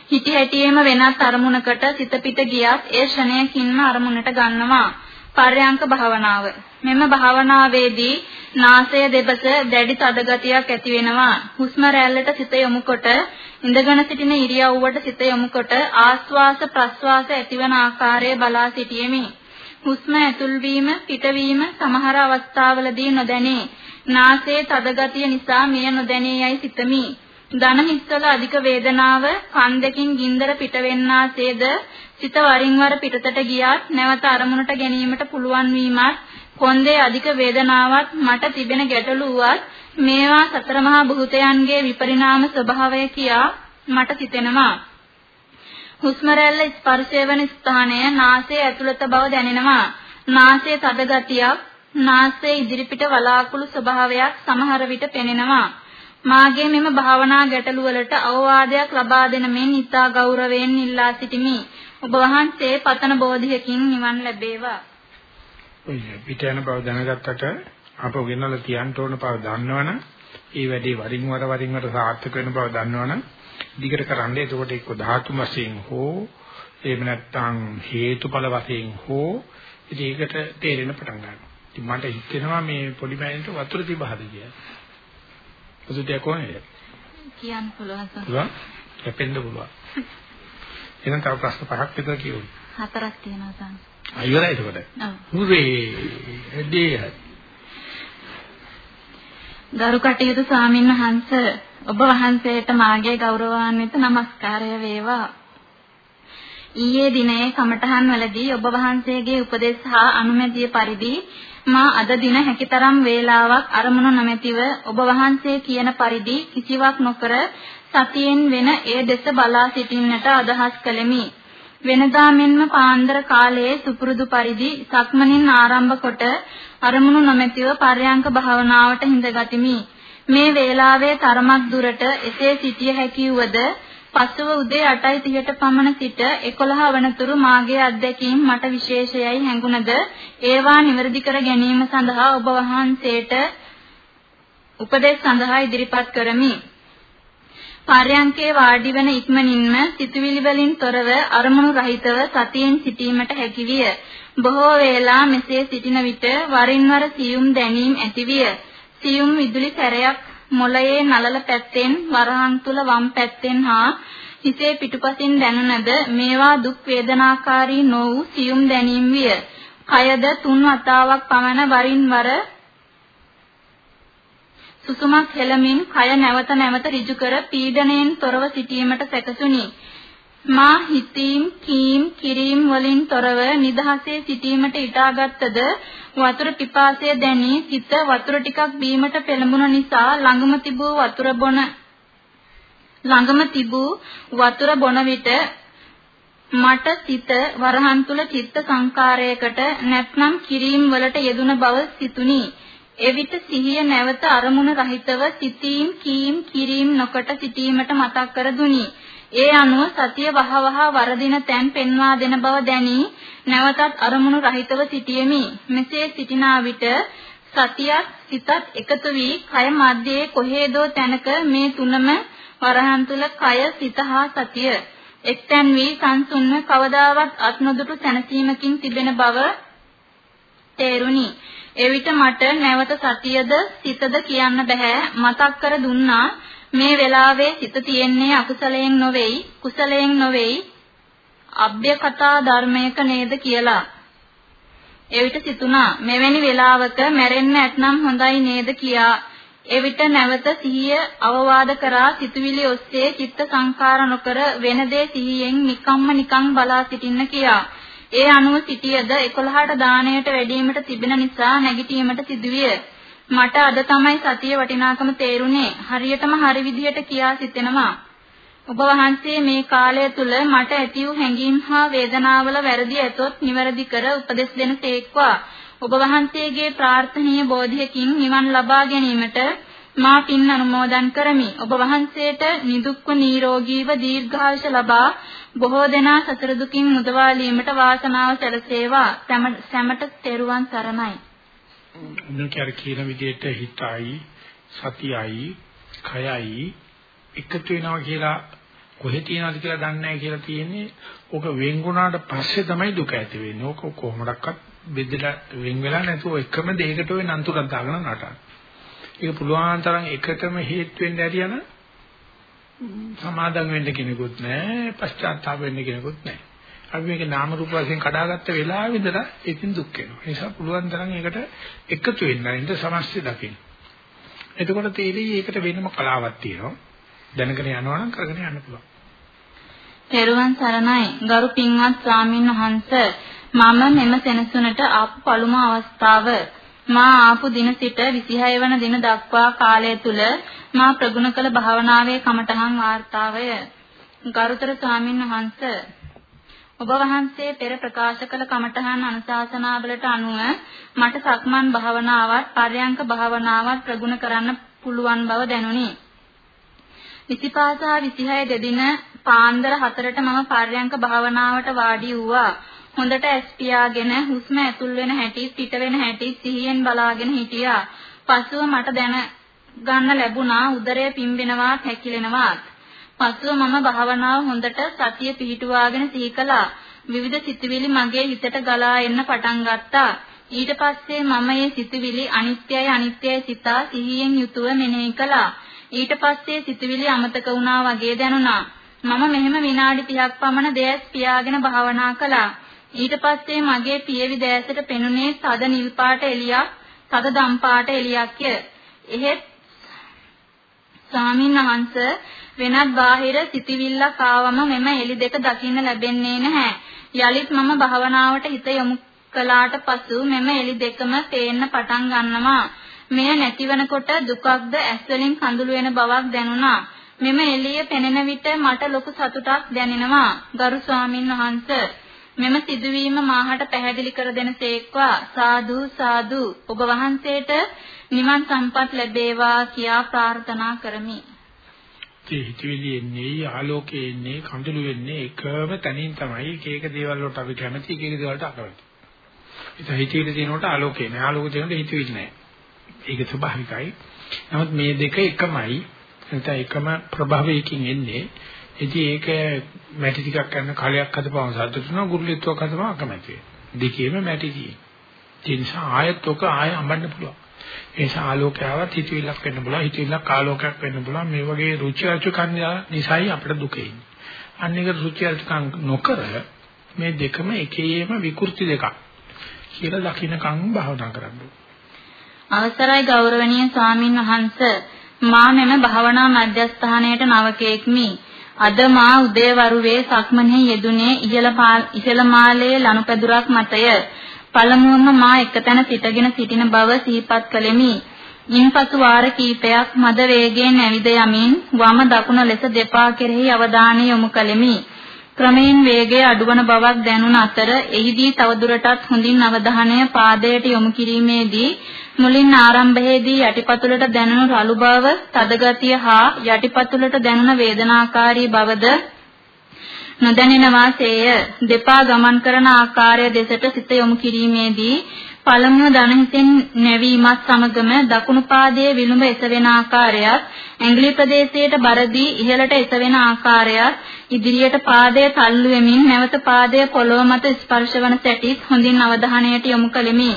හිටි හැටියේම වෙනත් අරමුණකට සිත පිට ගියත් ඒ ෂණයකින්ම අරමුණට ගන්නවා. පර්යංක භාවනාව. මෙම භාවනාවේදී නාසය දෙපස දැඩි තද ගතියක් ඇති වෙනවා. හුස්ම රැල්ලට සිත යොමුකොට ඉඳගෙන සිටින ඉරියව්වට සිත යොමුකොට ආස්වාස ප්‍රස්වාස ඇතිවන ආකාරය බලා සිටියෙමි. හුස්ම ඇතුල් වීම පිටවීම සමහර අවස්ථාවලදී නොදැනේ. නාසයේ තද ගතිය නිසා මෙය නොදැනේ යයි සිතමි. දන හිස්වල අධික වේදනාව කන් දෙකින් ගින්දර පිටවෙන්නාසේද සිත වරින් වර පිටතට ගියත් නැවත අරමුණට ගැනීමට පුළුවන් වීමත් කොන්දේ අධික වේදනාවක් මට තිබෙන ගැටලුවත් මේවා සතර මහා භූතයන්ගේ විපරිණාම ස්වභාවය කියා මට සිතෙනවා. හුස්ම රැල්ල ස්පර්ශය වන ස්ථානය නාසයේ ඇතුළත බව දැනෙනවා. නාසයේ තද ගතියක්, නාසයේ ඉදිරිපිට වලාකුළු ස්වභාවයක් සමහර විට පෙනෙනවා. මාගේ මෙම භාවනා ගැටලු වලට අවවාදයක් ලබා දෙන මෙන් ඉතා ගෞරවයෙන් ඉල්ලා සිටිමි. ඔබ වහන්සේ පතන බෝධියකින් නිවන් ලැබේවා. ඔය පිට යන බව දැනගත්තට අපෝ ගෙනල්ලා තියන්න ඕන බව දන්නවනම් ඒ වැඩේ වරින් වර වරින් වර සාර්ථක වෙන බව දන්නවනම් දිගට කරන්නේ එතකොට එක්ක ධාතු වශයෙන් හෝ එහෙම නැත්නම් හේතුඵල වශයෙන් හෝ ඒකට තේරෙන පටන් ගන්නවා. ඉතින් මට හිතෙනවා මේ පොඩි මෑණිට වතුර තිබහද කියලා. වතුර කොහේද? කියන්න පුළුවන් සර්. පුළුවන්. කැපෙන්න පුළුවන්. එහෙනම් තව ප්‍රශ්න පහක් විතර කියමු. හතරක් තියෙනවා සර්. අයියරයි එතකොට. ඔව්. හුරේ. එදී ගරු කටයුතු ස්වාමින් වහන්සේ ඔබ වහන්සේට මාගේ ගෞරවාන්විත নমස්කාරය වේවා. ඊයේ දිනේ කමඨහන් වලදී ඔබ වහන්සේගේ උපදෙස් හා අනුමැතිය පරිදි මා අද දින හැකිතරම් වේලාවක් අරමුණු නොමැතිව ඔබ වහන්සේ කියන පරිදි කිසිවක් නොකර සතියෙන් වෙන ඒ දෙස බලා සිටින්නට අදහස් කළෙමි. වෙනදා මෙන්ම පාන්දර කාලයේ සුපුරුදු පරිදි සක්මනින් ආරම්භ කොට අරමුණු නොමැතිව පර්යංක භාවනාවට හිඳගතිමි. මේ වේලාවේ තරමක් දුරට එසේ සිටිය හැකි වුවද පසුව උදේ 8:30ට පමණ සිට 11 වනතුරු මාගේ අත්දැකීම් මට විශේෂයයි හැඟුණද ඒවා නිවැරදි කර ගැනීම සඳහා ඔබ වහන්සේට උපදෙස් සඳහා ඉදිරිපත් කරමි. පර්යංකේ වාඩි වන ඉක්මනින්ම සිතුවිලි වලින් තොරව අරමුණු රහිතව සතියෙන් සිටීමට හැකියිය. බොහෝ වේලා මෙසේ සිටින විට වරින් වර සියුම් දැනීම් ඇතිවිය. සියුම් විදුලි සැරයක් මොළයේ නලල පැත්තෙන් වරහන් තුල වම් පැත්තෙන් හා හිසේ පිටුපසින් දැනුණද මේවා දුක් වේදනාකාරී නො වූ සියුම් දැනීම් විය. කයද තුන් වතාවක් පමණ වරින් වර සුසුමක් හෙළමින් කය නැවත නැවත ඍජු කර පීඩණයෙන් තොරව සිටීමට සැකසුනි. මා හිතීම් කීම් කිරීම් වලින් තොරව නිදහසේ සිටීමට ඉටාගත්තද වතුර පිපාසය දැනි සිත වතුර ටිකක් බීමට පෙළඹුණ නිසා ළඟම තිබූ වතුර බොන ළඟම තිබූ වතුර බොන විට මට සිත වරහන් තුල චිත්ත සංකාරයකට නැත්නම් කිරීම් වලට යෙදුන බව සිතුනි. එවිට සිහිය නැවත අරමුණ රහිතව සිතීම් කීම් කිරීම් නොකොට සිටීමට මතක් කර දුනි. ඒ අනුව සතිය වහවහ වරදින තැන් පෙන්වා දෙන බව දැනි නැවතත් අරමුණු රහිතව සිටියෙමි. මෙසේ සිටිනා විට සතියත් සිතත් එකතු වී කය මැදේ කොහේදෝ තැනක මේ තුනම වරහන් තුල කය සිත හා සතිය එක්තැන් වී සංසුන්ව කවදාවත් අත් නොදුටු සැනසීමකින් තිබෙන බව තේරුණි. එවිට මට නැවත සතියද සිතද කියන්න බෑ මතක් කර දුන්නා මේ වෙලාවේ සිත තියෙන්නේ අකුසලයෙන් නොවේයි කුසලයෙන් නොවේයි අභ්‍යකතා ධර්මයක නේද කියලා. එවිට සිතුණා මෙවැනි වෙලාවක මැරෙන්න ඇතනම් හොඳයි නේද කියා. එවිට නැවත සිහිය අවවාද කරා සිතුවිලි ඔස්සේ චිත්ත සංකාර නොකර වෙන දේ සිහියෙන් නිකම්ම නිකං බලා සිටින්න කියා. ඒ අනුව සිටියද 11ට දාණයට වැඩිවීමට තිබෙන නිසා නැගිටීමට සිදුවිය. මට අද තමයි සතිය වටිනාකම තේරුනේ. හරියටම හරි විදියට කියා සිතෙනවා. ඔබ වහන්සේ මේ කාලය තුල මට ඇති වූ හැඟීම් හා වේදනාවල වැරදි ඇතොත් නිවැරදි කර උපදෙස් දෙන තේක්වා. ඔබ වහන්සේගේ ප්‍රාර්ථනීය බෝධියකින් නිවන් ලබා ගැනීමට මා පින් අනුමෝදන් කරමි. ඔබ වහන්සේට නිදුක්ව නිරෝගීව දීර්ඝායුෂ ලබා බොහෝ දෙනා සතර දුකින් මුදවාලීමට වාසනාව සැලසේවා. සැමට තෙරුවන් සරණයි. මොනකර කියන විදිහට හිතයි සතියයි කයයි එකතු වෙනවා කියලා කොහෙ තියනවද කියලා දන්නේ නැහැ කියලා තියෙන්නේ ඕක වෙන්ගුණාට පස්සේ තමයි දුක ඇති වෙන්නේ. ඕක කොහොමඩක්වත් බෙදලා වෙන් වෙලා නැතුව එකම දෙයකට ඔය නන්තුරක් දාගෙන නටන. ඒක පුළුවන් තරම් එකටම හේතු වෙන්න ඇරියන සමාදම් වෙන්න කෙනෙකුත් නැහැ, පශ්චාත්තාප වෙන්න කෙනෙකුත් නැහැ. අපි මේක නාම රූප වශයෙන් කඩාගත්ත වෙලාවෙ ඉඳලා ඒකින් දුක් වෙනවා. ඒ නිසා පුළුවන් තරම් ඒකට එකතු වෙන්න ඉඳ සමස්ත දකින්න. එතකොට තේරෙයි ඒකට වෙනම කලාවක් තියෙනවා. දැනගෙන යනවා නම් කරගෙන යන්න පුළුවන්. තෙරුවන් සරණයි ගරු පින්වත් ස්වාමින් වහන්සේ මම මෙම සෙනසුනට ආපු පළමු අවස්ථාව මා ආපු දින සිට 26 වන දින දක්වා කාලය තුල මා ප්‍රගුණ කළ භාවනාවේ කමඨහන් වාර්තාවය ගරුතර ස්වාමින් වහන්සේ ඔබ වහන්සේ පෙර ප්‍රකාශ කළ කමඨහන් අනුශාසනාවලට අනුව මට සක්මන් භාවනාවත් පර්යංක භාවනාවත් ප්‍රගුණ කරන්න පුළුවන් බව දැනුනි. 25 සහ 26 දෙදින පාන්දර 4ට මම පර්යංක භාවනාවට වාඩි වුණා. හොඳට ඇස් පියාගෙන හුස්ම ඇතුල් වෙන හැටි පිට වෙන හැටි සිහියෙන් බලාගෙන හිටියා. පසුව මට දැන ගන්න ලැබුණා උදරය පිම්බෙනවා හැකිලෙනවා. පසුව මම භාවනාව හොඳට සතිය පිහිටුවාගෙන සිහි කළා. විවිධ සිතුවිලි මගේ හිතට ගලා එන්න පටන් ගත්තා. ඊට පස්සේ මම මේ සිතුවිලි අනිත්‍යයි අනිත්‍යයි සිතා සිහියෙන් යුතුව මෙනෙහි කළා. ඊට පස්සේ සිතුවිලි අමතක වුණා වගේ දැනුණා. මම මෙහෙම විනාඩි 30ක් පමණ දෙයස් පියාගෙන භාවනා කළා. ඊට පස්සේ මගේ පියවි දැසට පෙනුනේ තද නිල් පාට එළියක්, තද දම් පාට එළියක්ය. එහෙත් ස්වාමීන් වහන්සේ වෙනත් බාහිර සිටිවිල්ලක් ආවම මෙම එලි දෙක දකින්න ලැබෙන්නේ නැහැ. යලිත් මම භාවනාවට හිත යොමු කළාට පසු මෙම එලි දෙකම පේන්න පටන් ගන්නවා. මෙය නැතිවනකොට දුකක්ද ඇස් වලින් කඳුළු වෙන බවක් දැනුණා. මෙම එළිය පෙනෙන විට මට ලොකු සතුටක් දැනෙනවා. ගරු ස්වාමින් වහන්සේ මෙම සිදුවීම මාහට පැහැදිලි කර දෙනසේක්වා සාදු සාදු ඔබ වහන්සේට නිවන් සම්පත් ලැබේවා කියා ප්‍රාර්ථනා කරමි. ඒ හිතවිලි එන්නේ ආලෝකයේ එන්නේ කඳුළු වෙන්නේ එකම තැනින් තමයි එක එක දේවල් වලට අපි කැමති එක එක දේවල් වලට අකමැති. ඒක හිතවිලි තියෙනකොට ආලෝකේ නෑ ආලෝකේ තියෙනකොට හිතවිලි නෑ. ඒක ස්වභාවිකයි. නමුත් මේ දෙක එකමයි නැත්නම් එකම ප්‍රභවයකින් එන්නේ. ඉතින් ඒක මැටි ටිකක් කරන කලයක් හදපුවම සතුටු වෙනවා ගුරුලිත්වයක් හදපුවම අකමැති වෙනවා. දෙකේම මැටි තියෙනවා. ඒ නිසා ආයෙත් ඔක ආයෙ අඹන්න පුළුවන්. ඒ නිසා ආලෝකයවත් හිතවිල්ලක් වෙන්න පුළුවන්. හිතවිල්ලක් ආලෝකයක් වෙන්න පුළුවන්. මේ වගේ රුචි අරුචිකන් නිසායි අපිට දුක එන්නේ. අන්න ඒක රුචි අරුචිකන් නොකර මේ දෙකම එකේම විකෘති දෙකක් කියලා දකින්නකම් භාවනා කරන්න ඕනේ. අවසරයි ගෞරවනීය ස්වාමින් වහන්සේ මා මෙම භාවනා මධ්‍යස්ථානයට නවකෙක්මි. අද මා උදේවරුවේ සක්මනේ යෙදුනේ ඉහළ ඉහළ මාලයේ ලනුපැදුරක් මතය. පළමුවම මා එකතැන සිටගෙන සිටින බව සිහිපත් කළෙමි. ඉන්පසු වාර කීපයක් මද වේගයෙන් ඇවිද යමින් වම දකුණ ලෙස දෙපා කෙරෙහි අවධානය යොමු කළෙමි. ක්‍රමයෙන් වේගය අඩුවන බවක් දැනුන අතර එහිදී තවදුරටත් හොඳින් අවධානය පාදයට යොමු කිරීමේදී මුලින් ආරම්භයේදී යටිපතුලට දැනුණු රළු බව, තද ගතිය හා යටිපතුලට දැනුණ වේදනාකාරී බවද නොදැනෙන වාසේය. දෙපා ගමන් කරන ආකාරය දෙසට සිත යොමු කිරීමේදී පළමුව දන හිතෙන් නැවීමත් සමගම දකුණු පාදයේ විලුඹ එසවෙන ආකාරයත් ඇඟිලි ප්‍රදේශයට බරදී ඉහළට එසවෙන ආකාරයත් ඉදිරියට පාදය තල්ලු වෙමින් නැවත පාදය පොළොව මත ස්පර්ශ වන සැටිත් හොඳින් අවධානයට යොමු කළෙමි.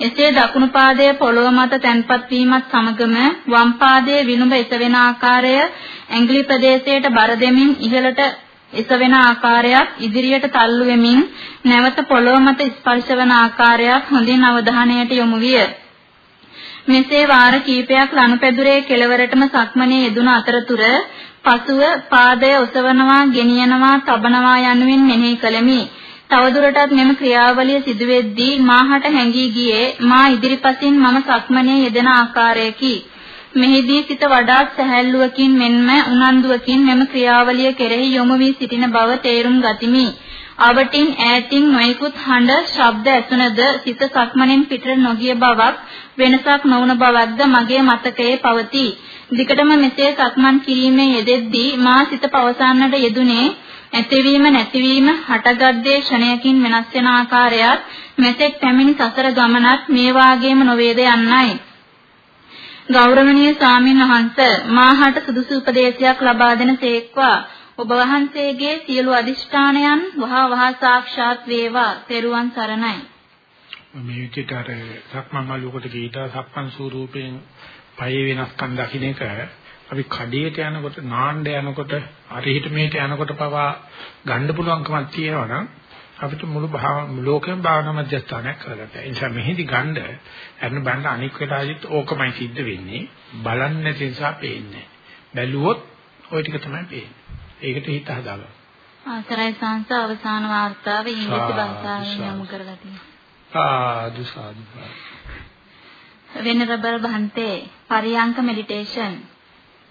එසේ දකුණු පාදයේ පොළොව මත තැන්පත් වීමත් සමගම වම් පාදයේ විලුඹ එසවෙන ආකාරය ඇඟිලි ප්‍රදේශයට බර දෙමින් ඉහළට එසවෙන ආකාරයක් ඉදිරියට තල්ලු වෙමින් නැවත පොළොව මත ස්පර්ශ වන ආකාරයක් හොඳින් අවධානයට යොමු විය. මෙසේ වාර කීපයක් ලනුපැදුරේ කෙළවරටම සක්මනේ යෙදුන අතරතුර පසුව පාදය ඔසවනවා, ගෙනියනවා, තබනවා යනුවෙන් මෙනෙහි කළෙමි. තවදුරටත් මෙම ක්‍රියාවලිය සිදුවෙද්දී මාහට හැඟී ගියේ මා ඉදිරිපසින් මම සක්මනේ යෙදෙන ආකාරයකි. මෙහිදී සිත වඩාත් සැහැල්ලුවකින් මෙන්ම උනන්දුවකින් මෙම ක්‍රියාවලිය කෙරෙහි යොමු වී සිටින බව තේරුම් ගතිමි. අවටින් ඈතින් නොයෙකුත් හඬ ශබ්ද ඇසුනද සිත සක්මණෙන් පිටර නොගිය බවක් වෙනසක් නොවුන බවක්ද මගේ මතකයේ පවතී. දිකටම මෙසේ සක්මන් කිරීමේ යෙදෙද්දී මා සිත පවසන්නට යෙදුනේ ඇතිවීම නැතිවීම හටගත් ක්ෂණයකින් වෙනස් වෙන ආකාරයත් මෙතෙක් පැමිණි සසර ගමනත් මේ වාගේම නොවේද යන්නයි. ගෞරවනීය ස්වාමීන් වහන්ස මාහට සුදුසු උපදේශයක් ලබා දෙන සේක්වා ඔබ වහන්සේගේ සියලු අදිෂ්ඨානයන් වහා වහා සාක්ෂාත් වේවා. තෙරුවන් සරණයි. මේ විදිහට අර සක්මන් මල්ලුකට ගීතා සක්මන් ස්වරූපයෙන් පයේ වෙනස්කම් දකින්න එක අපි කඩේට යනකොට නාණ්ඩ යනකොට අරහිට මේට යනකොට පවා ගන්න පුළුවන්කමක් තියෙනවා නම් අපිට මුළු ලෝකෙම භාවනා මධ්‍යස්ථානයක් කරගන්න. ඒ නිසා මෙහිදී ගන්න අරන බණ්ඩ අනික් වෙලාවෙත් ඕකමයි සිද්ධ වෙන්නේ. බලන්නේ නැති නිසා පේන්නේ. බැලුවොත් ওই ටික තමයි පේන්නේ. ඒකට හිත හදාගන්න. ආසරයි සංස අවසාන වාර්තාව ඉංග්‍රීසි භාෂාවෙන් යොමු කරලා තියෙනවා. සාදු සාදු. Venerable Bhante, Pariyanka meditation.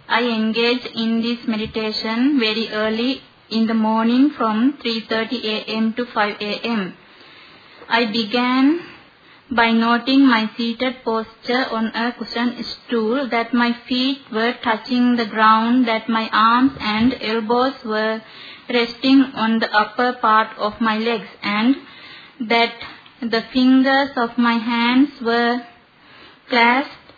I engage in this meditation very early in the morning from 3:30 a.m. to 5 a.m. I began by noting my seated posture on a cushioned stool, that my feet were touching the ground, that my arms and elbows were resting on the upper part of my legs, and that the fingers of my hands were clasped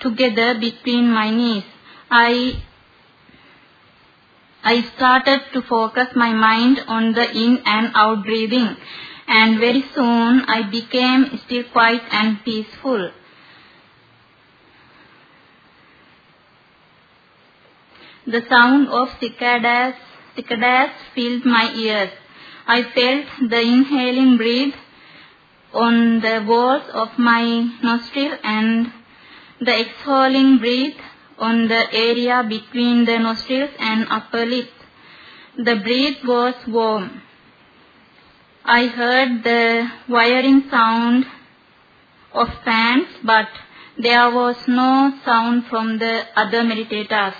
together between my knees. I I started to focus my mind on the in and out breathing and very soon I became still quiet and peaceful. The sound of cicadas, cicadas filled my ears. I felt the inhaling breath on the walls of my nostril and the exhaling breath on the area between the nostrils and upper lip. The breath was warm. I heard the wiring sound of fans, but there was no sound from the other meditators.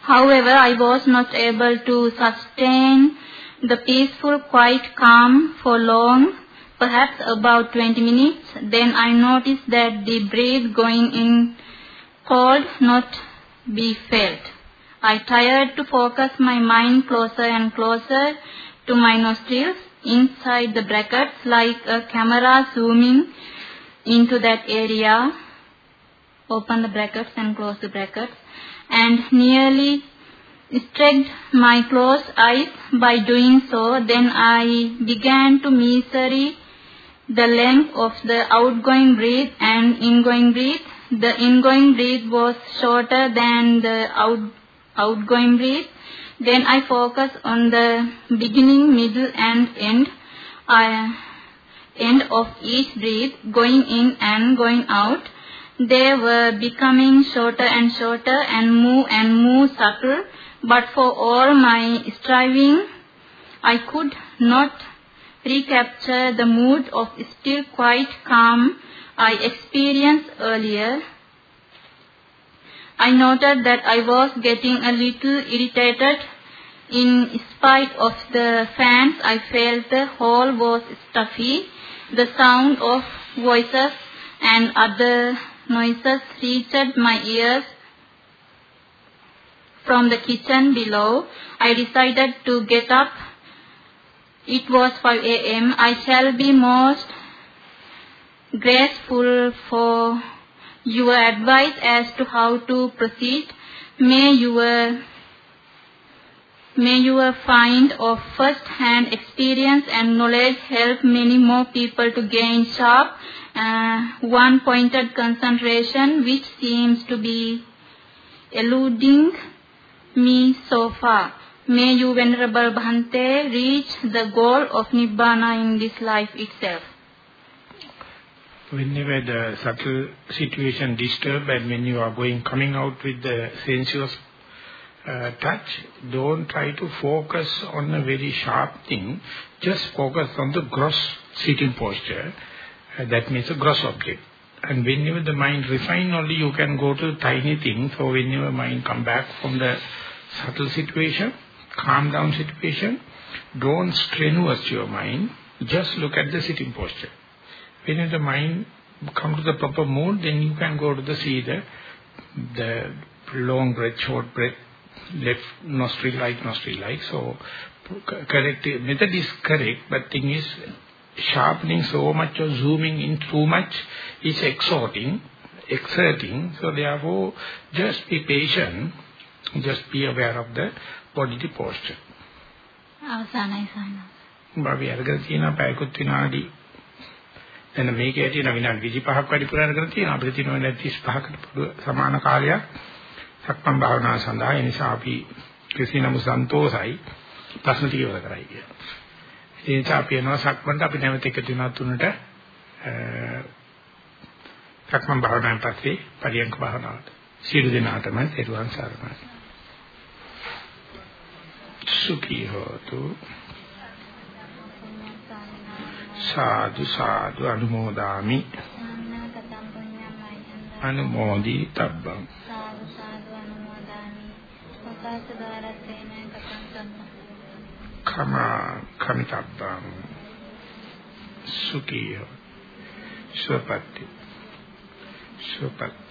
However, I was not able to sustain the peaceful, quiet calm for long, perhaps about 20 minutes. Then I noticed that the breath going in could not be felt. I tried to focus my mind closer and closer to my nostrils inside the brackets like a camera zooming into that area. Open the brackets and close the brackets and nearly stretched my closed eyes by doing so. Then I began to measure the length of the outgoing breath and ingoing breath. The ingoing breath was shorter than the out, outgoing breath. Then I focus on the beginning, middle and end, end of each breath going in and going out. They were becoming shorter and shorter and more and more subtle, but for all my striving, I could not recapture the mood of still quite calm I experienced earlier. I noted that I was getting a little irritated. In spite of the fans, I felt the hall was stuffy. The sound of voices and other noises reached my ears from the kitchen below. I decided to get up. It was 5 a.m. I shall be most grateful for your advice as to how to proceed. May your May your find of first-hand experience and knowledge help many more people to gain sharp, uh, one-pointed concentration which seems to be eluding me so far. May you, Venerable Bhante, reach the goal of Nibbana in this life itself. Whenever the subtle situation disturb and when you are going coming out with the sensuous uh, touch, don't try to focus on a very sharp thing. Just focus on the gross sitting posture. Uh, that means a gross object. And whenever the mind refine only, you can go to tiny things. So whenever mind come back from the subtle situation, calm down situation, don't strenuous your mind. Just look at the sitting posture when the mind come to the proper mood, then you can go to the see the, the long breath, short breath, left nostril like, nostril like. So correct method is correct, but thing is sharpening so much or zooming in too much is exhorting, exerting. So therefore, just be patient, just be aware of the body posture. අවසాනයි science. බබි අරගෙන තියෙන පැයකුත් විනාඩි එන්න මේකේ ඇටින විනාඩි 25ක් වැඩි පුරාණ තියෙනවා අපිට තියෙන විනාඩි 35කට සමාන කාලයක් සක්මන් භාවනාව සඳහා ඒ නිසා අපි කිසිනම සන්තෝසයි ප්‍රශ්න ටික ඉවර කරයි කියලා. ඒ නිසා අපි යනවා සක්මන්ට අපි නැවත එකතු වෙනවා තුනට සක්මන් භාවනාවෙන් පස්සේ පරියන්ක භාවනාවට. සියලු දෙනාටම තෙරුවන් සරණයි. සුඛී හෝතු සාදු සාදු අනුමෝදාමි. අනුමෝදි තබ්බං. කම කමිතබ්බං. සුඛී සුවපත්ති. සුවපත්ති